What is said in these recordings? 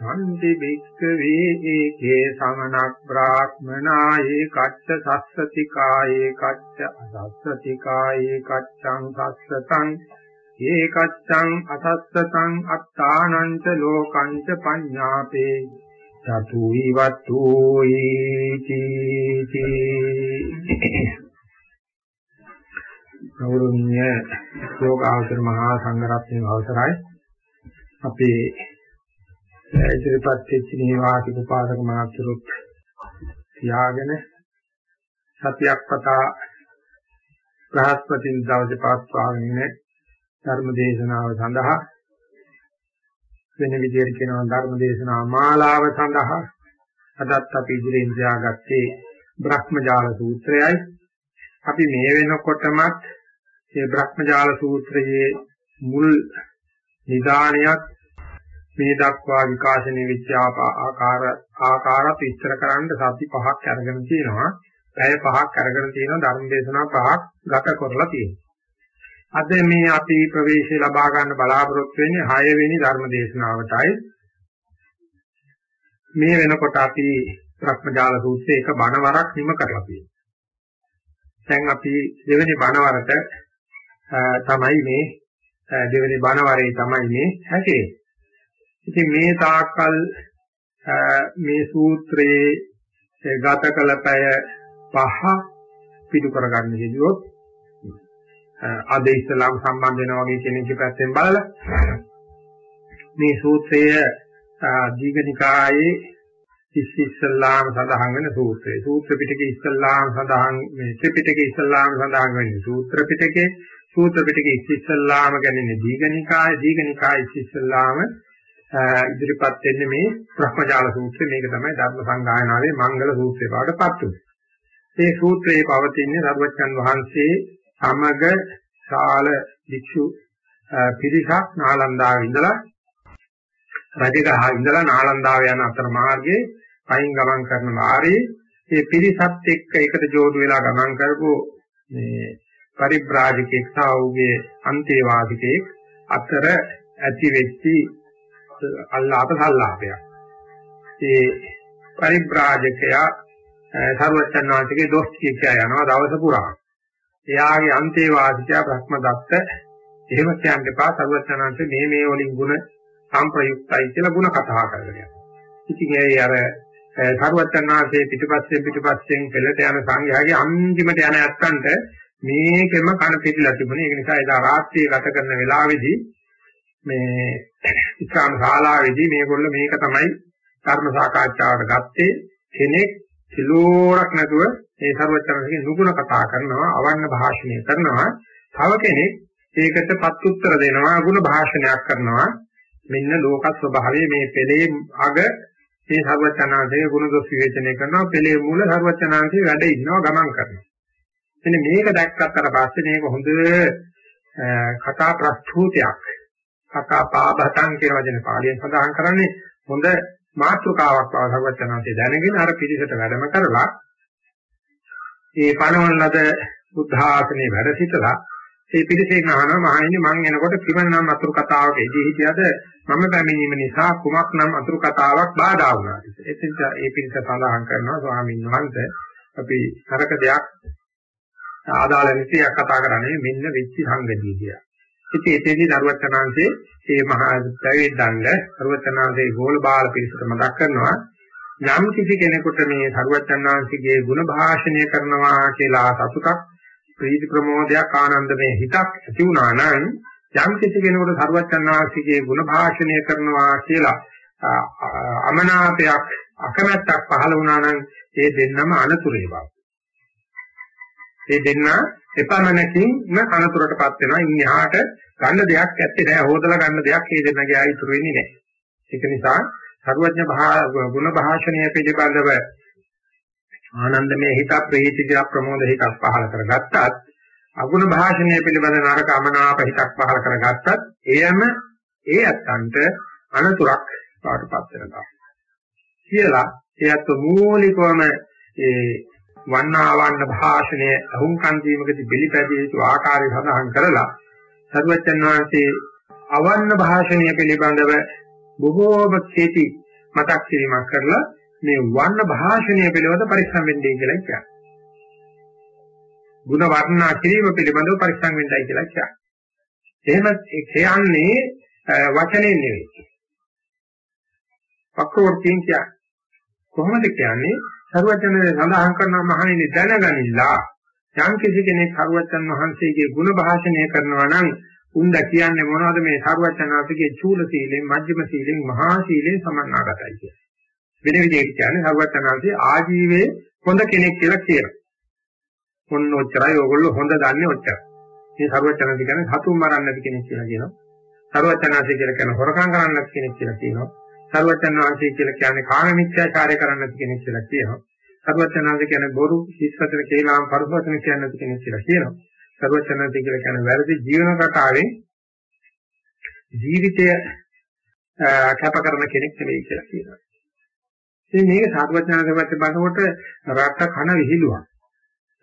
සම්ති භික්ඛවේ ඒකේ සමනක් බ්‍රාහ්මනායේ කච්ච සස්සතිකායේ කච්ච අසස්සතිකායේ කච්චං සස්සතං ඒකච්ඡං අසස්සතං අත්තානං ච ලෝකං ච පඤ්ඤාපේ චතු විවත්තු ඊති ගෞරවනීය යෝගාචර මහා සංඝරත්නයේ අවසරයි. අපේ ඉදිරිපත් වෙච්ච නිවාසික උපාසක මහතුරුත් තියාගෙන සතියක් පතා බ්‍රහස්පති දවසේ පාස්වාගෙන ඉන්නේ ධර්ම දේශනාව සඳහා වෙන විදිහට කියනවා ධර්ම දේශනා මාලාව සඳහා. අදත් අපි ඉදිරියෙන් තියාගත්තේ බ්‍රහ්මජාල සූත්‍රයයි. අපි මේ වෙනකොටමත් මේ බ්‍රහ්මජාල සූත්‍රයේ මුල් නිදානියක් මේ දක්වා විකාශනය වෙච්ච ආකාර ආකාරات විස්තර කරන්න සති පහක් අරගෙන තියෙනවා. පැය පහක් අරගෙන තියෙනවා ධර්ම දේශනා පහක් ගත කරලා තියෙනවා. අද මේ අපි ප්‍රවේශය ලබා ගන්න බලාපොරොත්තු වෙන්නේ 6 වෙනි ධර්ම දේශනාවටයි. මේ වෙනකොට අපි ප්‍රඥාල සූත්‍රයේ එක බණවරක් නිම කරලා තියෙනවා. දැන් අපි දෙවෙනි බණවරට තමයි මේ දෙවෙනි බණවරේ තමයි මේ හැකේ. ඉතින් මේ තාක්කල් මේ සූත්‍රයේ ගත කළ පැය පහ පිටු කරගන්න හේතුවොත් අද ඉස්ලාම් සම්බන්ධ වෙනවා වගේ කෙනෙක්ගේ පැත්තෙන් බලලා මේ සූත්‍රය දීඝනිකායේ ඉස්සෙල්ලාම සඳහන් වෙන සූත්‍රය. සූත්‍ර පිටකේ ඉස්සෙල්ලාම සඳහන් මේ ත්‍රිපිටකේ ඉස්සෙල්ලාම සඳහන් වෙන්නේ සූත්‍ර පිටකේ. සූත්‍ර පිටකේ ඉස්සෙල්ලාම කියන්නේ දීඝනිකාය. දීඝනිකාය ඉස්සෙල්ලාම ඉදිරිපත් වෙන්නේ මේ බ්‍රහ්මජාල සූත්‍රය. මේක තමයි ධර්ම සංගායනාවේ මංගල සූත්‍රය බවට පත් වෙන්නේ. මේ සූත්‍රයේ පවතින්නේ සර්වචන් වහන්සේ සමග ශාල වික්ෂු පිරිසක් නාලන්දාවේ ඉඳලා රජගහ ඉඳලා නාලන්දාව යන අතර මාර්ගයේ පයින් ගමන් කරන වාරේ මේ පිරිසත් එක්ක එකට ජෝඩු වෙලා ගමන් කරපු මේ පරිබ්‍රාජකෙක් සහ ඔහුගේ අන්තේවාදිකෙක් අතර ඇති වෙච්චි අල්ලාප සල්ලාපයක්. ඒ පරිබ්‍රාජකයා සර්වචන්නාන්තගේ දොස් කිය යනවා දවස පුරා. එයාගේ අන්තේවාදිකයා බ්‍රහ්මදත්ත එහෙම කියන්න එපා සර්වචන්නාන්ත මේ මේ වලින් ಗುಣ සම්ප්‍රයුක්තයි කියලා ಗುಣ කතා කරගෙන යනවා. ඉතින් ඒ අර සර්වචන්නාන්තේ පිටිපස්සෙන් පිටිපස්සෙන් පෙළට යන සංඝයාගේ අන්තිමට යන ඇත්තන්ට මේකෙම කන පිටිලා තිබුණේ. ඒක නිසා එදා රාත්‍රියේ ගත කරන වෙලාවේදී මේ ඉස්ලාම් ශාලාවේදී මේගොල්ලෝ මේක තමයි ධර්ම සාකච්ඡාවට ගත්තේ. කෙනෙක් කිලෝරක් නැතුව ඒ සර්වචනසිකේ නුගුණ කතා කරනවා අවන්න භාෂණය කරනවා. තව කෙනෙක් ඒකට ප්‍රතිඋත්තර දෙනවා ගුණ භාෂණයක් කරනවා. මෙන්න ලෝක ස්වභාවයේ මේ පෙළේ අග මේ සර්වචනාංශයේ ගුණ දොස් විවේචනය කරනවා. පෙළේ මූල සර්වචනාංශයේ වැඩ ඉන්නවා ගමන් කරනවා. එන්නේ මේක දැක්කට පස්සේ මේක හොඳ කතා ප්‍රස්තුතයක්. කතා පාබතං කියන වචනේ පාලියෙන් සඳහන් කරන්නේ හොඳ මාතෘකාවක් බව සර්වඥාන්සේ දැනගෙන අර පිළිසෙට වැඩම කරලා ඒ පණවන ලද බුද්ධ ආසනේ වැඩ සිටලා ඒ පිළිසෙන් අහනවා මහණෙනි මං එනකොට කිමන් නම් අතුරු කතාවක එදී හිටියද මම පැමිණීම නිසා කුමක් නම් අතුරු කතාවක් බාධා වුණාද එතෙන්ට ඒ පිළිස සඳහන් කරනවා ස්වාමීන් වහන්සේ අපි හරක දෙයක් ආදාළ නිතියක් කතා කරන්නේ මෙන්න වෙච්ච සංගතිය කියලා. ඉතින් එතෙන්දී දරුවචනාංශයේ මේ මහා දෛවයේ දණ්ඩ දරුවචනාංශයේ ගෝල බාල පිළිසට මතක් කරනවා යම් කිසි කෙනෙකුට මේ දරුවචනාංශයේ ගුණ භාෂණය කරනවා කියලා සතුටක් ප්‍රීති ප්‍රමෝදයක් ආනන්දමය හිතක් ඇති වුණා නම් යම් කිසි කෙනෙකුට දරුවචනාංශයේ ගුණ භාෂණය කරනවා කියලා අමනාපයක් අකමැත්තක් පහළ වුණා නම් ඒ දෙන්නම අනතුරු ඒවා ඒ දෙන්න එපමණකින්ම අනතුරටපත් වෙනවා. ඉන්හාට ගන්න දෙයක් ඇත්තේ නැහැ. හොදලා ගන්න දෙයක් ඒ දෙන්නගේ ආයි ඉතුරු වෙන්නේ නැහැ. ඒක නිසා සරුවඥ ගුණ භාෂණය පිළිබඳව ආනන්දමය හිත ප්‍රීතිජ ප්‍රමෝද හිතක් පහල කරගත්තත් අගුණ භාෂණය පිළිබඳ නරක අමනාප හිතක් පහල කරගත්තත් එයම ඒ අත්තන්ට අනතුරක් පාටපත් වෙනවා කියලා එයත් මූලිකවම ඒ වන්නාවන්න භාෂණය අහුම්කන් දීමකදී පිළිපැදිය යුතු ආකාරය සඳහන් කරලා සරුවචන් වහන්සේ අවන්න භාෂණය පිළිබඳව බොහෝම කෙටි මතක් කිරීමක් කරලා මේ වර්ණ භාෂණය පිළිබඳ පරිස්සම් වෙන්නයි කියලා කියන්නේ. ಗುಣ වර්ණනා කිරීම පිළිබඳව පරිස්සම් වෙන්නයි කියලා කියන්නේ. එහෙම කියන්නේ වචනේ නෙවෙයි. පක්‍රවර්තීන් කියන්නේ. කොහොමද කියන්නේ? සරුවචනයේ සඳහන් කරන මහණෙනි දැනගනිලා යම් කිසි කෙනෙක් සරුවචන වහන්සේගේ ගුණ භාෂණය කරනවා නම් උන්ද කියන්නේ මොනවද මේ සරුවචන වහන්සේගේ චූල සීලෙන් මජ්ක්‍ධිම සීලෙන් මහා සීලෙන් සමන්නාගතයි කියන්නේ. වෙන විදිහට කියන්නේ සරුවචන වහන්සේ ආජීවයේ හොඳ කෙනෙක් කියලා කියනවා. මොන්න ඔච්චරයි ඕගොල්ලෝ හොඳ දන්නේ ඔච්චර. මේ සරුවචන වහන්සේ කියන්නේ හතුම් මරන්නද කෙනෙක් කියලා කියනවා. සරුවචන වහන්සේ කියලා කියන හොරකම් කරන්නද කෙනෙක් කියලා කියනවා. සර්වචන් වහන්සේ කියලා කියන්නේ කාම මිත්‍යාචාරය කරන්නේ නැති කෙනෙක් කියලා කියනවා. සර්වචනන්ද කියන්නේ බොරු, හිස්වචන, කේලාම්, පරුපවචන කියන්නේ නැති කෙනෙක් කියලා කියනවා. සර්වචනන්ද කියලා කියන්නේ වැරදි ජීවන රටාවෙන් ජීවිතය කැප කරන කෙනෙක් නෙවෙයි කියලා කියනවා. ඉතින් මේක සර්වචනන්ද පැත්තේ බලනකොට රට කන විහිළුවක්.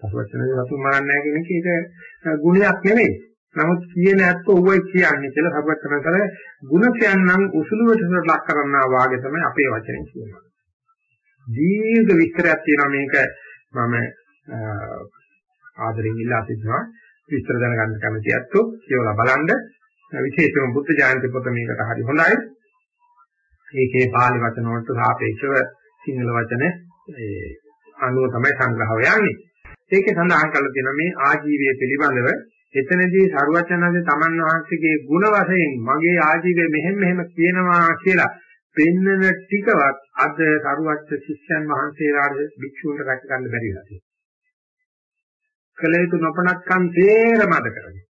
සර්වචනන්ද වතු මරන්නේ නැහැ කියන එක ගුණයක් නෙවෙයි. නමුත් කියන ඇත්ත ඕවයි කියන්නේ කියලා සාරවත්නාතර ගුණ කියනනම් උසුළුවට ලක් කරන්නා වාගේ තමයි අපේ වචනේ කියනවා. දීර්ඝ විස්තරයක් තියෙනවා මේක මම ආදරෙන් ඉල්ලා සිටිනවා. විස්තර දැනගන්න කැමති ඇත්තෝ කියවලා බලන්න. විශේෂයෙන්ම බුද්ධ ජයන්ති පොත මේකට හරි හොඳයි. ඒකේ පාලි වචන වලට සාපේක්ෂව සිංහල වචන ඒ අනුව තමයි සංග්‍රහව යන්නේ. ඒකේ සඳහන් කරලා තියෙනවා මේ ආජීවය පිළිබඳව එතනදී සරුවචනන්සේ තමන් වහන්සේගේ ಗುಣ වශයෙන් මගේ ආජීවය මෙහෙම මෙහෙම කියනවා කියලා පෙන්නන ටිකවත් අද සරුවච්ච ශිෂ්‍යයන් වහන්සේලාට භික්ෂුන්ට රැක ගන්න බැරි වෙලා තියෙනවා. කලේතු නොපනත්කම් තේරම අද කරන්නේ.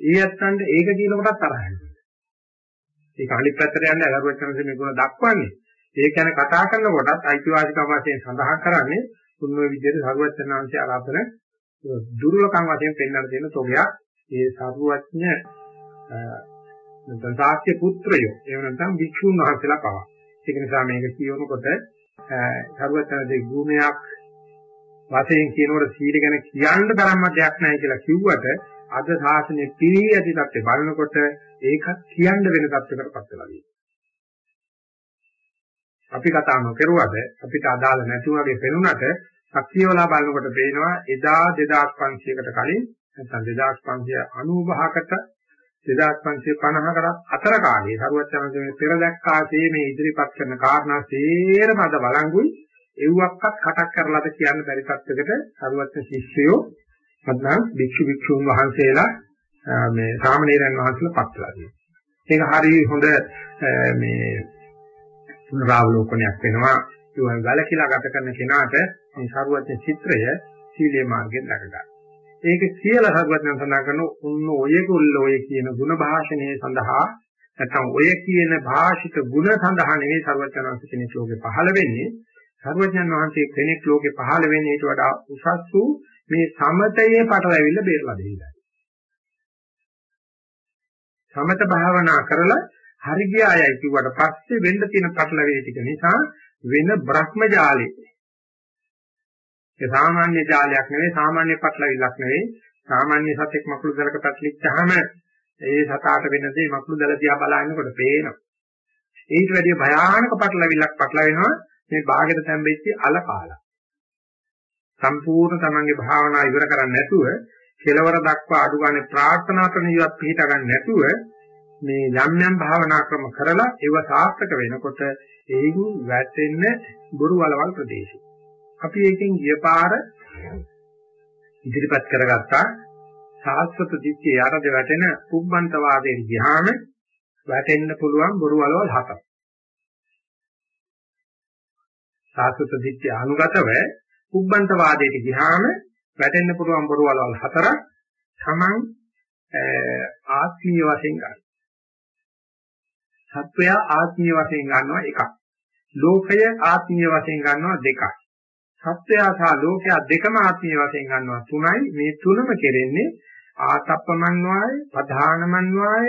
ඊයත්තන්ට ඒක කියන කොටත් තරහ යනවා. ඒක අනිත් පැත්තට යන්නේ අගරුවචනසේ මේ ගුණ දක්වන්නේ. ඒක ගැන කතා කරනකොටත් අයිතිවාසිකම් වශයෙන් සඳහන් කරන්නේ උන්ව විදිහට සරුවචනාංශය ආරාධන දුර්ලභකම් වශයෙන් පෙන්වන්න තියෙන තොගයක්. ඒ සරුවඥ නැත්නම් සාක්‍ය පුත්‍රයෝ එහෙම නැත්නම් වික්ෂුන් වහන්සේලා පවා. ඒක නිසා මේක කියනකොට සරුවචනසේ ගුණයක් වශයෙන් කියනකොට සීල ගැන කියන්න තරම්ම දෙයක් නැහැ කියලා කිව්වට අද ශාසනය පිරී ඇති තත්ත්වය බලනකොට ඒකත් කියන්න වෙන තත්ත්වයකටපත් වෙලා තියෙනවා. අපි කතා නොකරුවද අපිට අදාළ නැති වගේ පෙනුනට සක්‍රියවලා බලනකොට පේනවා එදා 2500කට කලින් නැත්නම් 2595කට 2550කට අතර කාලේ සරුවචනන්සේ පෙර දැක්කාසේ මේ ඉදිරිපත් කරන කාරණා සේරම අද බලංගුයි එව්වක්වත් කටක් කරලාද කියන්න බැරි තත්යකට සරුවචන ශිෂ්‍යයෝ නැත්නම් භික්ෂු භික්ෂුන් වහන්සේලා මේ සාමණේරයන් වහන්සේලා පත්ලා තියෙනවා. ඒක හරිය හොඳ මේ පුනරාවලෝකනයක් වෙනවා. ඒ වැලකිලා ගත කරන කෙනාට මේ සරුවත්න චිත්‍රය සීලේ මාර්ගයෙන් දක්වගන්න. ඒක කියලා සරුවත්න සඳහන් කරන උන්න ඔයගොල්ල ඔය කියන ಗುಣ භාෂණයේ සඳහා නැත්නම් ඔය කියන භාෂිත ಗುಣ සඳහා නෙවෙයි සරුවත්නංශ කෙනෙක් ලෝකේ පහළ වෙන්නේ. සරුවත්නන් වහන්සේ කෙනෙක් ලෝකේ පහළ වෙන්නේ ඊට වඩා උසස් වූ මේ සමතයේ පටලැවිල්ල බේරලා දෙන්නයි. සමත භාවනා කරලා හරි ගියායයි කිව්වට පස්සේ වෙන්න තියෙන පටලැවිලි ටික නිසා වෙන බ්‍රහ්මජාලේ ඒ සාමාන්‍ය ජාලයක් නෙවෙයි සාමාන්‍ය පටලැවිල්ලක් නෙවෙයි. සාමාන්‍ය සතෙක් මකුළු දලක පැටලිච්චාම ඒ සතාට වෙන දේ මකුළු දල දිහා බලනකොට පේනවා. ඊට වැඩිය භයානක පටලැවිල්ලක් පටලවෙනවා මේ ਬਾගෙට තැම්බෙච්ච අල කාලා. සම්පූර්ණ තමන්ගේ භාවනා ඉවර කරන්නේ නැතුව කෙලවර දක්වා අඩු ගන්න ප්‍රාර්ථනා කරන ඉවත් පිළිට ගන්න නැතුව මේ යම් යම් භාවනා ක්‍රම කරලා ඒව සාර්ථක වෙනකොට ඒකින් වැටෙන්න බොරු වලවල් ප්‍රදේශي. අපි එකෙන් ගිය පාර ඉදිරිපත් කරගත්තා සාස්වත දිට්ඨිය යටද වැටෙන පුබ්බන්ත වාදයේ ගියාම වැටෙන්න පුළුවන් බොරු වලවල් හතක්. සාස්වත දිට්ඨිය අනුගතව පුබ්බන්ත වාදයට ගියාම වැටෙන්න පුළුවන් බොරු වලවල් හතරක් තමන් ආත්මීය වශයෙන් ගන්න. සත්වයා ආත්මීය වශයෙන් ගන්නවා එකක්. ලෝකය ආත්මීය වශයෙන් ගන්නවා දෙකක්. සත්වයා සහ ලෝකයා දෙකම ආත්මීය වශයෙන් ගන්නවා තුනයි. මේ තුනම කෙරෙන්නේ ආතප්පමන්වාය, පධානමන්වාය,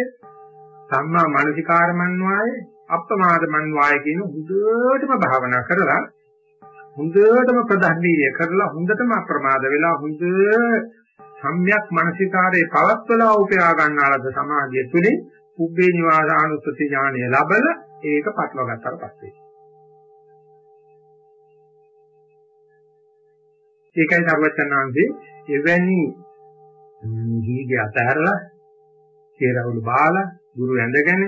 සම්මා මානසිකාරමන්වාය, අප්පමාදමන්වාය කියන හුදුටම භාවනා කරලා හොඳටම ප්‍රධානීය කරලා හොඳටම අප්‍රමාද වෙලා හොඳ සම්‍යක් මානසිකාරයේ පවත්වලා උපයා ගන්නාලද සමාධිය තුළින් උබ්බේ නිවාසානුස්සති ඥානය ලැබල ඒක පටලවා ගත්තාට පස්සේ. ඒකයි සර්වචනාංශේ එවැනි ජීගේ අතහැරලා කේරවලු බාලා ගුරු ඇඳගෙන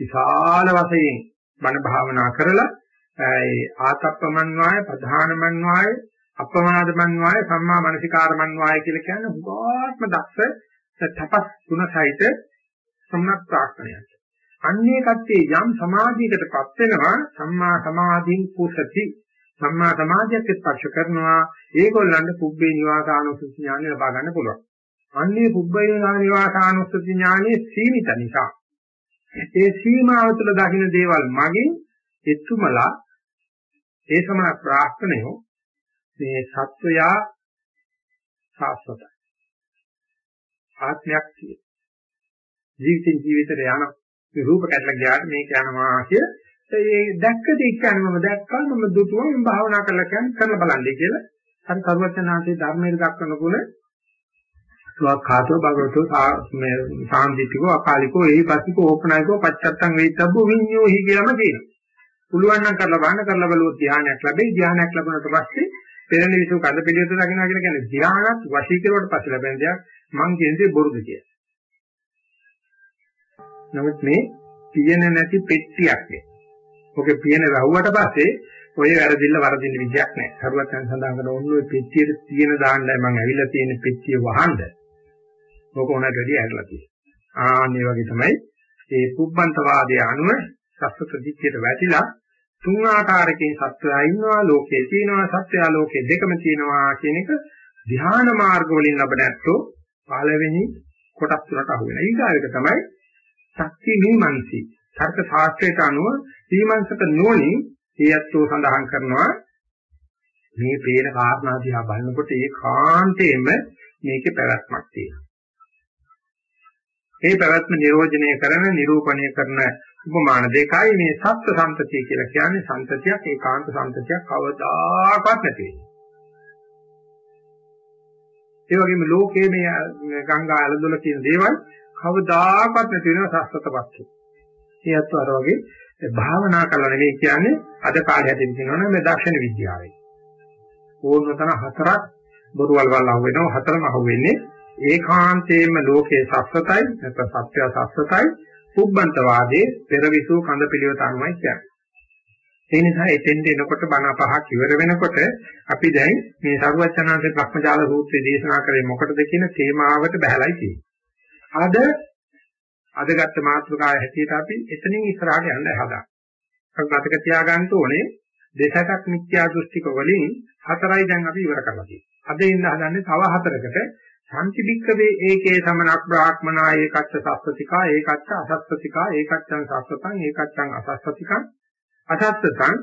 විශාල වශයෙන් බණ භාවනා කරලා ඒ ආතප්පමන්වාය ප්‍රධානමන්වාය අපමාදමන්වාය සම්මා මනසිකාරමන්වාය කියලා කියන්නේ හුඟාත්ම දක්ෂ තපස් ගුණ සහිත සම්මත් ප්‍රාර්ථනයක්. අන්නේ කත්තේ යම් සමාධියකටපත් වෙනවා සම්මා සමාධින් කුසති සම්මා සමාධියක් ස්පර්ශ කරනවා ඒගොල්ලන්ට පුබ්බේ නිවාසානුසුති ඥානය ලබා ගන්න පුළුවන්. අන්නේ පුබ්බේ නිවාසානුසුති ඥානයේ සීමිත නිසා ඒ සීමාව තුළ දකින්න දේවල් මගින් එතුමලා ඒ සමන ප්‍රාර්ථනයෝ මේ සත්වයා සාස්වතයි. ආත්මයක් තියෙන. ජීවිතින් ජීවිතේ යන මේ රූප කැටල ගියාට මේක යනවා කිය ඒ දැක්ක දෙයක් කියන්නේ මම දැක්කා මම දුටුවා මම භාවනා කරලා කියන්නේ කරලා බලන්නේ කියලා හරි කරුවචනාංශයේ ධර්මයේ දක්වන ගුණ ස්වඛාතෝ භගවතෝ මේ සාන්දිටිකෝ අකාලිකෝ එහිපස්සිකෝ ඕපනායකෝ පච්චත්තං වේිතබ්බෝ විඤ්ඤෝහි කියලාම කියනවා. පුළුවන් නම් කරලා බලන්න කරලා බලුවොත් ධානයක් ලැබෙයි. ධානයක් ලැබුණාට පස්සේ පෙරණ විසු කඳ පිළිවෙත දකින්නවා කියලා කියන්නේ ධානත් වශී කෙරුවට පස්සේ ලැබෙන දෙයක් මං කියන්නේ බොරුද කියලා. නමුත් මේ පියන නැති පෙට්ටියක් නේ. ඔකේ පියන වැහුවට පස්සේ ඔය වැරදිල්ල වරදින්න විදියක් නැහැ. සරුවත් යන සඳහන් කරන ඕන ඔය පෙට්ටියට තියෙන දාන්නයි මං ඇවිල්ලා තියෙන පෙට්ටිය වහන්න. ඕක උනට වැඩි ඇරලා තියෙනවා. ආන්නේ වගේ තමයි මේ පුබ්බන්ත වාදයේ අනුව සස්ත දික්කයට වැටිලා තුන් ආකාරකේ සත්‍යය ඉන්නවා ලෝකේ තියෙනවා සත්‍යය ලෝකේ දෙකම තියෙනවා කියන එක ධ්‍යාන මාර්ග වලින් ලබන ඇත්තෝ පළවෙනි කොටස් තුනට අහු වෙනවා. ඊගායක තමයි ශක්ති මීමන්සි. තර්ක ශාස්ත්‍රයට අනුව මීමන්සක නෝනින් හේයත්ෝ සඳහන් කරනවා මේ පේන කාරණා දිහා බලනකොට ඒ කාන්තේම මේකේ පැවැත්මක් තියෙනවා. මේ පැවැත්ම නිරෝධනය කරන නිරූපණය කරන උපමාන දෙකයි මේ සත්‍ය සම්පතිය කියලා කියන්නේ සම්පතියක් ඒකාන්ත සම්පතියක් කවදාකවත් නැති වෙන්නේ. ඒ වගේම ලෝකයේ මේ ගංගා ඇලදොල තියෙන දේවල් කවදාකවත් නැති වෙන සස්සතපත්තු. ඒත් අර වගේ භාවනා කළා නෙවෙයි කියන්නේ අද කාලේ හැදෙන්න කියනවනේ මේ දර්ශන විද්‍යාවේ. ඕනතන හතරක් බොරුවල් වල අහු වෙනවා හතරම අහු වෙන්නේ ඒකාන්තයෙන්ම ලෝකයේ සස්සතයි නැත්නම් සත්‍ය සස්සතයි පුබ්බන්ත වාදයේ පෙරවිසු කඳ පිළිවෙත අනුවයි කියන්නේ. ඒ නිසා එතෙන්ට එනකොට බණ පහක් ඉවර වෙනකොට අපි දැන් මේ සරුවචනාංශේ භ්‍රමජාල සූත්‍රය දේශනා කරේ මොකටද කියන තේමාවට බහැලයි තියෙන්නේ. අද අද ගත්ත මාතෘකාව හැටියට අපි එතනින් ඉස්සරහට යන්න හදා. අපි මතක තියාගන්න ඕනේ දෙසටක් මිත්‍යා දෘෂ්ටික වලින් හතරයි දැන් අපි ඉවර කරලා තියෙන්නේ. අද ඉන්න හදන්නේ තව හතරකට සංචිබික්කවේ ඒකේ සමනක් බ්‍රාහ්මනා ඒකච්ච සස්සතිකා ඒකච්ච අසස්සතිකා ඒකච්චං සස්සතං ඒකච්චං අසස්සතිකං අසත්තං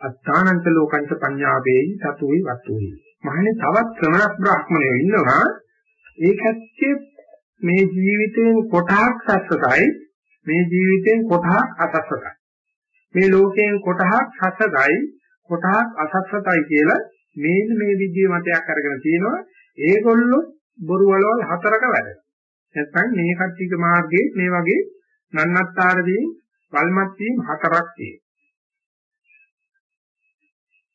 අත්තානන්ත ලෝකංච පඤ්ඤාවේයි සතුයි වත්තුයි. මහණේ තවත් ශ්‍රමණ බ්‍රාහ්මණයෝ ඉන්නවා ඒකච්චේ මේ ජීවිතයෙන් කොටහක් සස්සතයි මේ ජීවිතයෙන් කොටහක් අසස්සතයි මේ ලෝකයෙන් කොටහක් සස්සතයි කොටහක් අසස්සතයි කියලා මේ මේ විදිහේ මතයක් අරගෙන තියෙනවා. ඒගොල්ලෝ බොරු වලවල් හතරක වැඩ. නැත්නම් මේ කට්ටියක මාර්ගයේ මේ වගේ නන්නත්තරදී වල්මත් වීම හතරක් තියෙනවා.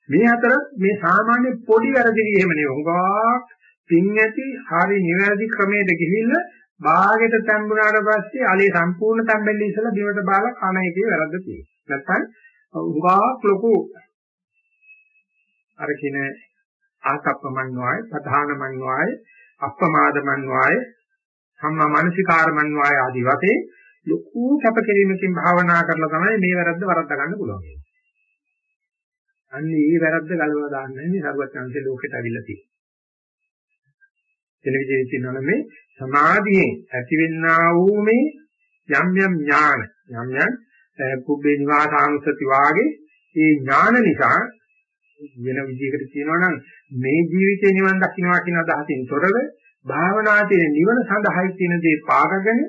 මේ හතර මේ සාමාන්‍ය පොඩි වැරදි එහෙම නෙවෙයි. හුඟක් පින් ඇති හරි නිවැරදි ක්‍රමයකට ගිහිල්ලා බාගෙට තැඹුණාට පස්සේ allele සම්පූර්ණ තැඹෙන්න ඉස්සලා දිවට බාලා කන එකේ වැරද්ද තියෙනවා. නැත්නම් උගාක් ලොකු අර කියන ආසප්පමන්්වාය ප්‍රධානමන්්වාය අප්පමාදමන්්වාය සම්මා මානසිකාරමන්්වාය ආදී වශයෙන් ලොකු කැපකිරීමකින් භාවනා කරලා තමයි මේ වැරද්ද වරද්දා ගන්න පුළුවන්. අන්නේ මේ වැරද්ද ගලවලා දාන්නයි මේ සර්වඥාන්සේ ලෝකෙට අවිල්ලා තියෙන්නේ. එන විදිහේ කියනවා මේ සමාධියෙන් ඇතිවෙනා වූ මේ යම් යම් ඥාන යම් යම් කුබ්බේ නිවාසානුසති වාගේ ඒ ඥාන නිසා වෙන විදිහකට කියනවා නම් මේ ජීවිතේ නිවන් දකින්නවා කියන අදහසින් තොරව භාවනාදී නිවන සඳහායි කියන දේ පාගගෙන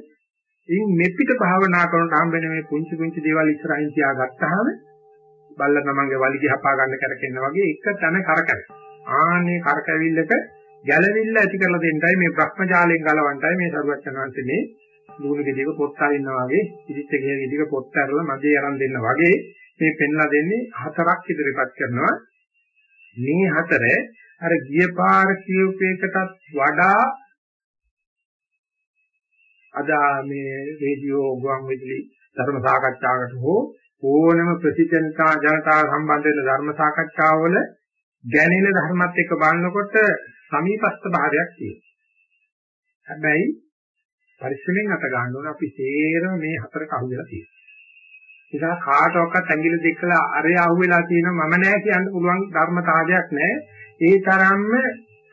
ඉන් මෙපිට භාවනා කරනට හම්බෙන මේ පුංචි පුංචි දේවල් ඉස්සරහින් තියාගත්තාම බල්ල තමන්ගේ වලිගය හපා ගන්න කරකෙන්න වගේ එක තැන කරකැවෙන. ආන්නේ කරකැවිල්ලක ගැළවිල්ල ඇති කරලා දෙන්නයි මේ භ්‍රමජාලයෙන් ගලවන්නයි මේ සරුවචනාංශේ මේ ලුණු ගෙඩියක පොත් අරින්නා වගේ ඉදිච්ච ගෙඩියක පොත් අරලා මැදේ අරන් දෙන්න වගේ මේ පෙන්ලා දෙන්නේ හතරක් ඉදිරිපත් කරනවා. මේ හතර අර ගිය පාර කියූපේකටත් වඩා අද මේ රේඩියෝ ගුවන් විදුලි ධර්ම සාකච්ඡාවකට හෝ ඕනම ප්‍රතිචන්තා ජනතාව සම්බන්ධ වෙන ධර්ම සාකච්ඡාවල ගැනෙන ධර්මත් එක්ක බලනකොට සමීපස්ත භාවයක් තියෙනවා. හැබැයි පරිස්සමෙන් අත ගන්න ඕන අපි තේරම මේ හතරට අහු වෙලා තියෙනවා. ඒක කාටවත් ඇඟිලි දෙකලා අරේ අහු වෙලා තියෙනවා මම නෑ කියන්න පුළුවන් ධර්මතාවයක් නෑ. ඒ තරම්ම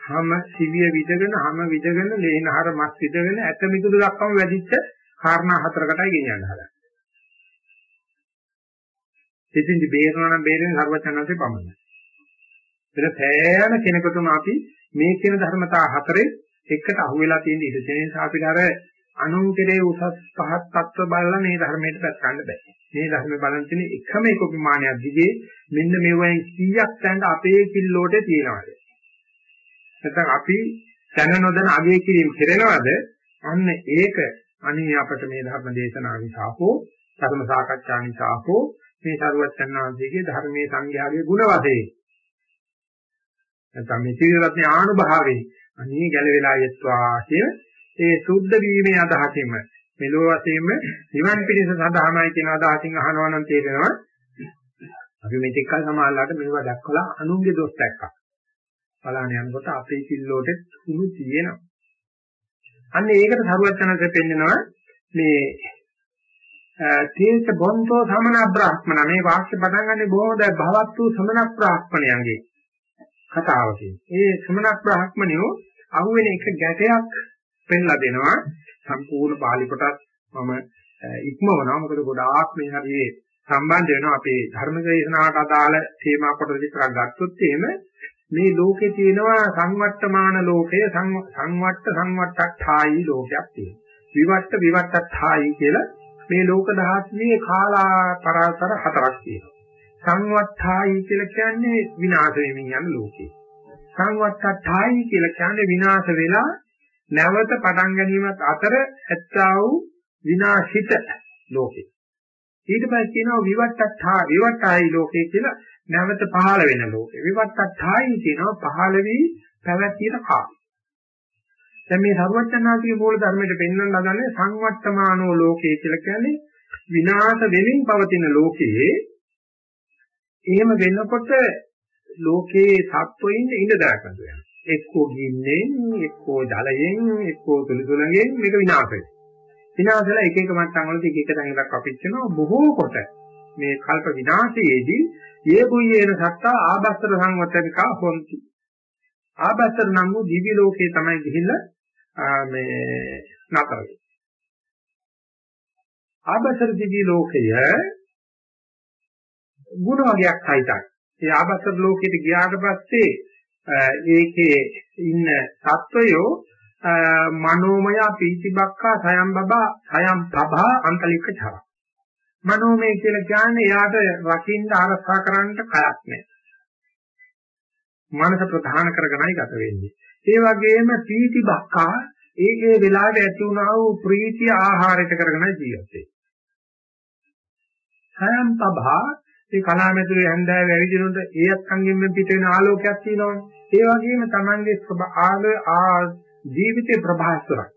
හැම සිවිය විදගෙන හැම විදගෙන ලේනහර මස් විදගෙන ඇත මිදුළු දක්වාම වැඩිච්ච කාරණා හතරකටයි ගෙනියන්න හදන්නේ. ඉතින් බේරනවා නම් බේරෙන්නේ සර්වචනන්සේ පමණයි. වෙන සෑම කෙනෙකුටම අපි මේ කියන ධර්මතා හතරේ එකට අහු වෙලා තියෙන ඉඩ තියෙන නිසා අපිට අර අනුන් කෙරේ උසස් පහත් තත්ත්ව බලලා මේ ධර්මයට පැත් ගන්න බෑ. මේ ධර්මේ බලන් තියෙන එකම එක ප්‍රමාණයක් දිගේ මෙන්න මෙවෙන් 100ක් තැනට අපේ කිල්ලෝට තියෙනවාද? නැත්නම් අපි දැන නොදැන අගය කිරීම කෙරෙනවද? අන්න ඒක අනේ අපට මේ ධර්ම දේශනාව නිසා හෝ ධර්ම සාකච්ඡා නිසා හෝ මේ සරුවචනාංශයේ ධර්මයේ සංඝයාගේ ගුණ වශයෙන් නැත්නම් මේ සීලරත්න ආනුභාවයෙන් අනේ ගැලවිලා යත්වා කිය ඒ සුද්ධ වීමේ අදහසින්ම මෙලෝ වශයෙන්ම නිවන් පිණිස සදාමයි කියන අදහසින් අහනවා නම් තේරෙනවා අපි මේ ටිකල් සමාල්ලාට මේවා දැක්කලා අනුන්ගේ දොස් දැක්කා. බලන්න යනකොට අපේ කිල්ලෝට හුරු තියෙනවා. අන්න ඒකට සරුවචනanse පෙන්නනවා මේ තේස බොන්තෝ සමන බ්‍රාහ්මණ. මේ වාක්‍ය පටන් ගන්නේ බොහොමද භවත් වූ සමන බ්‍රාහ්මණයන්ගේ. කතාවකින්. ඒ සමන බ්‍රාහ්මණයෝ අහුවෙන එක ගැටයක් පෙන්ලා දෙනවා සම්පූර්ණ පාලි කොටස් මම ඉක්මවනවා මොකද ගොඩාක් මේ හරියේ සම්බන්ධ වෙනවා අපේ ධර්ම දේශනාවට අදාළ තේමා කොටස විතරක් ගත්තොත් එහෙම මේ ලෝකේ තියෙනවා සංවර්තමාන ලෝකය සංවට්ට සංවට්ටඨායි ලෝකයක් තියෙනවා විවට්ට විවට්ටඨායි කියලා මේ ලෝක දහස්යේ කාලා පරාසර හතරක් තියෙනවා. සංවත්ථායි කියලා කියන්නේ විනාශ වෙමින් යන ලෝකේ. සංවත්තඨායි කියලා කියන්නේ විනාශ වෙලා නැවත පටන් ගැනීමත් අතර ඇත්තා වූ විනාශිත ලෝකේ. ඊට පස්සේ කියනවා විවට්ටඨා විවට්ටායි ලෝකේ කියලා නැවත පහළ වෙන ලෝකේ. විවට්ටඨායි කියනවා පහළ වී පැවැත්තියට කාලය. දැන් මේ සර්වඥාන්තිගේ මූල ධර්මයට පෙන්වන්න ලදන්නේ සංවර්තමානෝ ලෝකේ කියලා කියන්නේ විනාශ වෙමින් පවතින ලෝකයේ එහෙම වෙනකොට ලෝකේ සත්වයින් ඉඳ දාගන්න වෙනවා. එක්කෝ ගින්නෙන්, එක්කෝ ජලයෙන්, එක්කෝ තුලිතුලගෙන් මේක විනාශ වෙනවා. විනාශලා එක එක මට්ටම් වලදී එක එක තැනකට අපිච්චනවා බොහෝ කොට මේ කල්ප විනාශයේදී ඒ බුයේන සත්තා ආබස්තර සංවත්තනිකා හොಂತಿ. ආබස්තර නම් වූ දිවි ලෝකේ තමයි ගිහිල්ලා මේ නතර වෙයි. ආබසර දිවි ලෝකය ගුණ වර්ගයක් සහිතයි. ඒ ආබසර ලෝකෙට ගියාට පස්සේ ඒකේ ඉන්න සත්වයෝ මනෝමය පීතිබක්කා සයම් බබා සයම් පබා අන්තලික චර. මනෝමය කියලා කියන්නේ එයාට රකින්න ආරක්ෂා කරන්න කයක් නැහැ. මනස ප්‍රධාන කරගෙනයි ගත වෙන්නේ. ඒ වගේම පීති බක්කා ඒ ඒ වෙලාවට ඇති වුණා වූ ප්‍රීතිය ආහාරයට කරගෙන ජීවත් වෙනවා. සයම් පබා ඒ කලාමැදුරේ හැන්දෑවේ ඇවිදිනොත් ඒ අත්ංගෙන් පිට වෙන ආලෝකයක් තියෙනවනේ. ඒ වගේම Tamange ආ ජීවිතේ ප්‍රභාස්වරක්.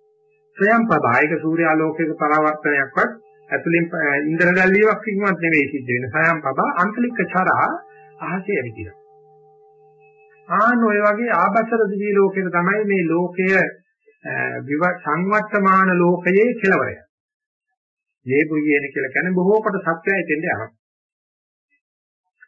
ස්වයං ප්‍රභායක සූර්යාලෝකයක පරාවර්තනයක්වත් ඇතුලින් ඉන්ද්‍රගල්ලියක් කිව්වත් නෙවෙයි සිද්ධ වෙන. ස්වයං ප්‍රභා අන්තලික චරා අහසේ ඇවිදිනවා. ආන ඔය වගේ ආබසර දිවි ලෝකෙට තමයි මේ ලෝකය සංවර්තමාන ලෝකයේ කෙලවරය. ජේබුයේන කියලා කියන්නේ බොහෝ කොට සත්‍යය එතෙන්ද යනවා.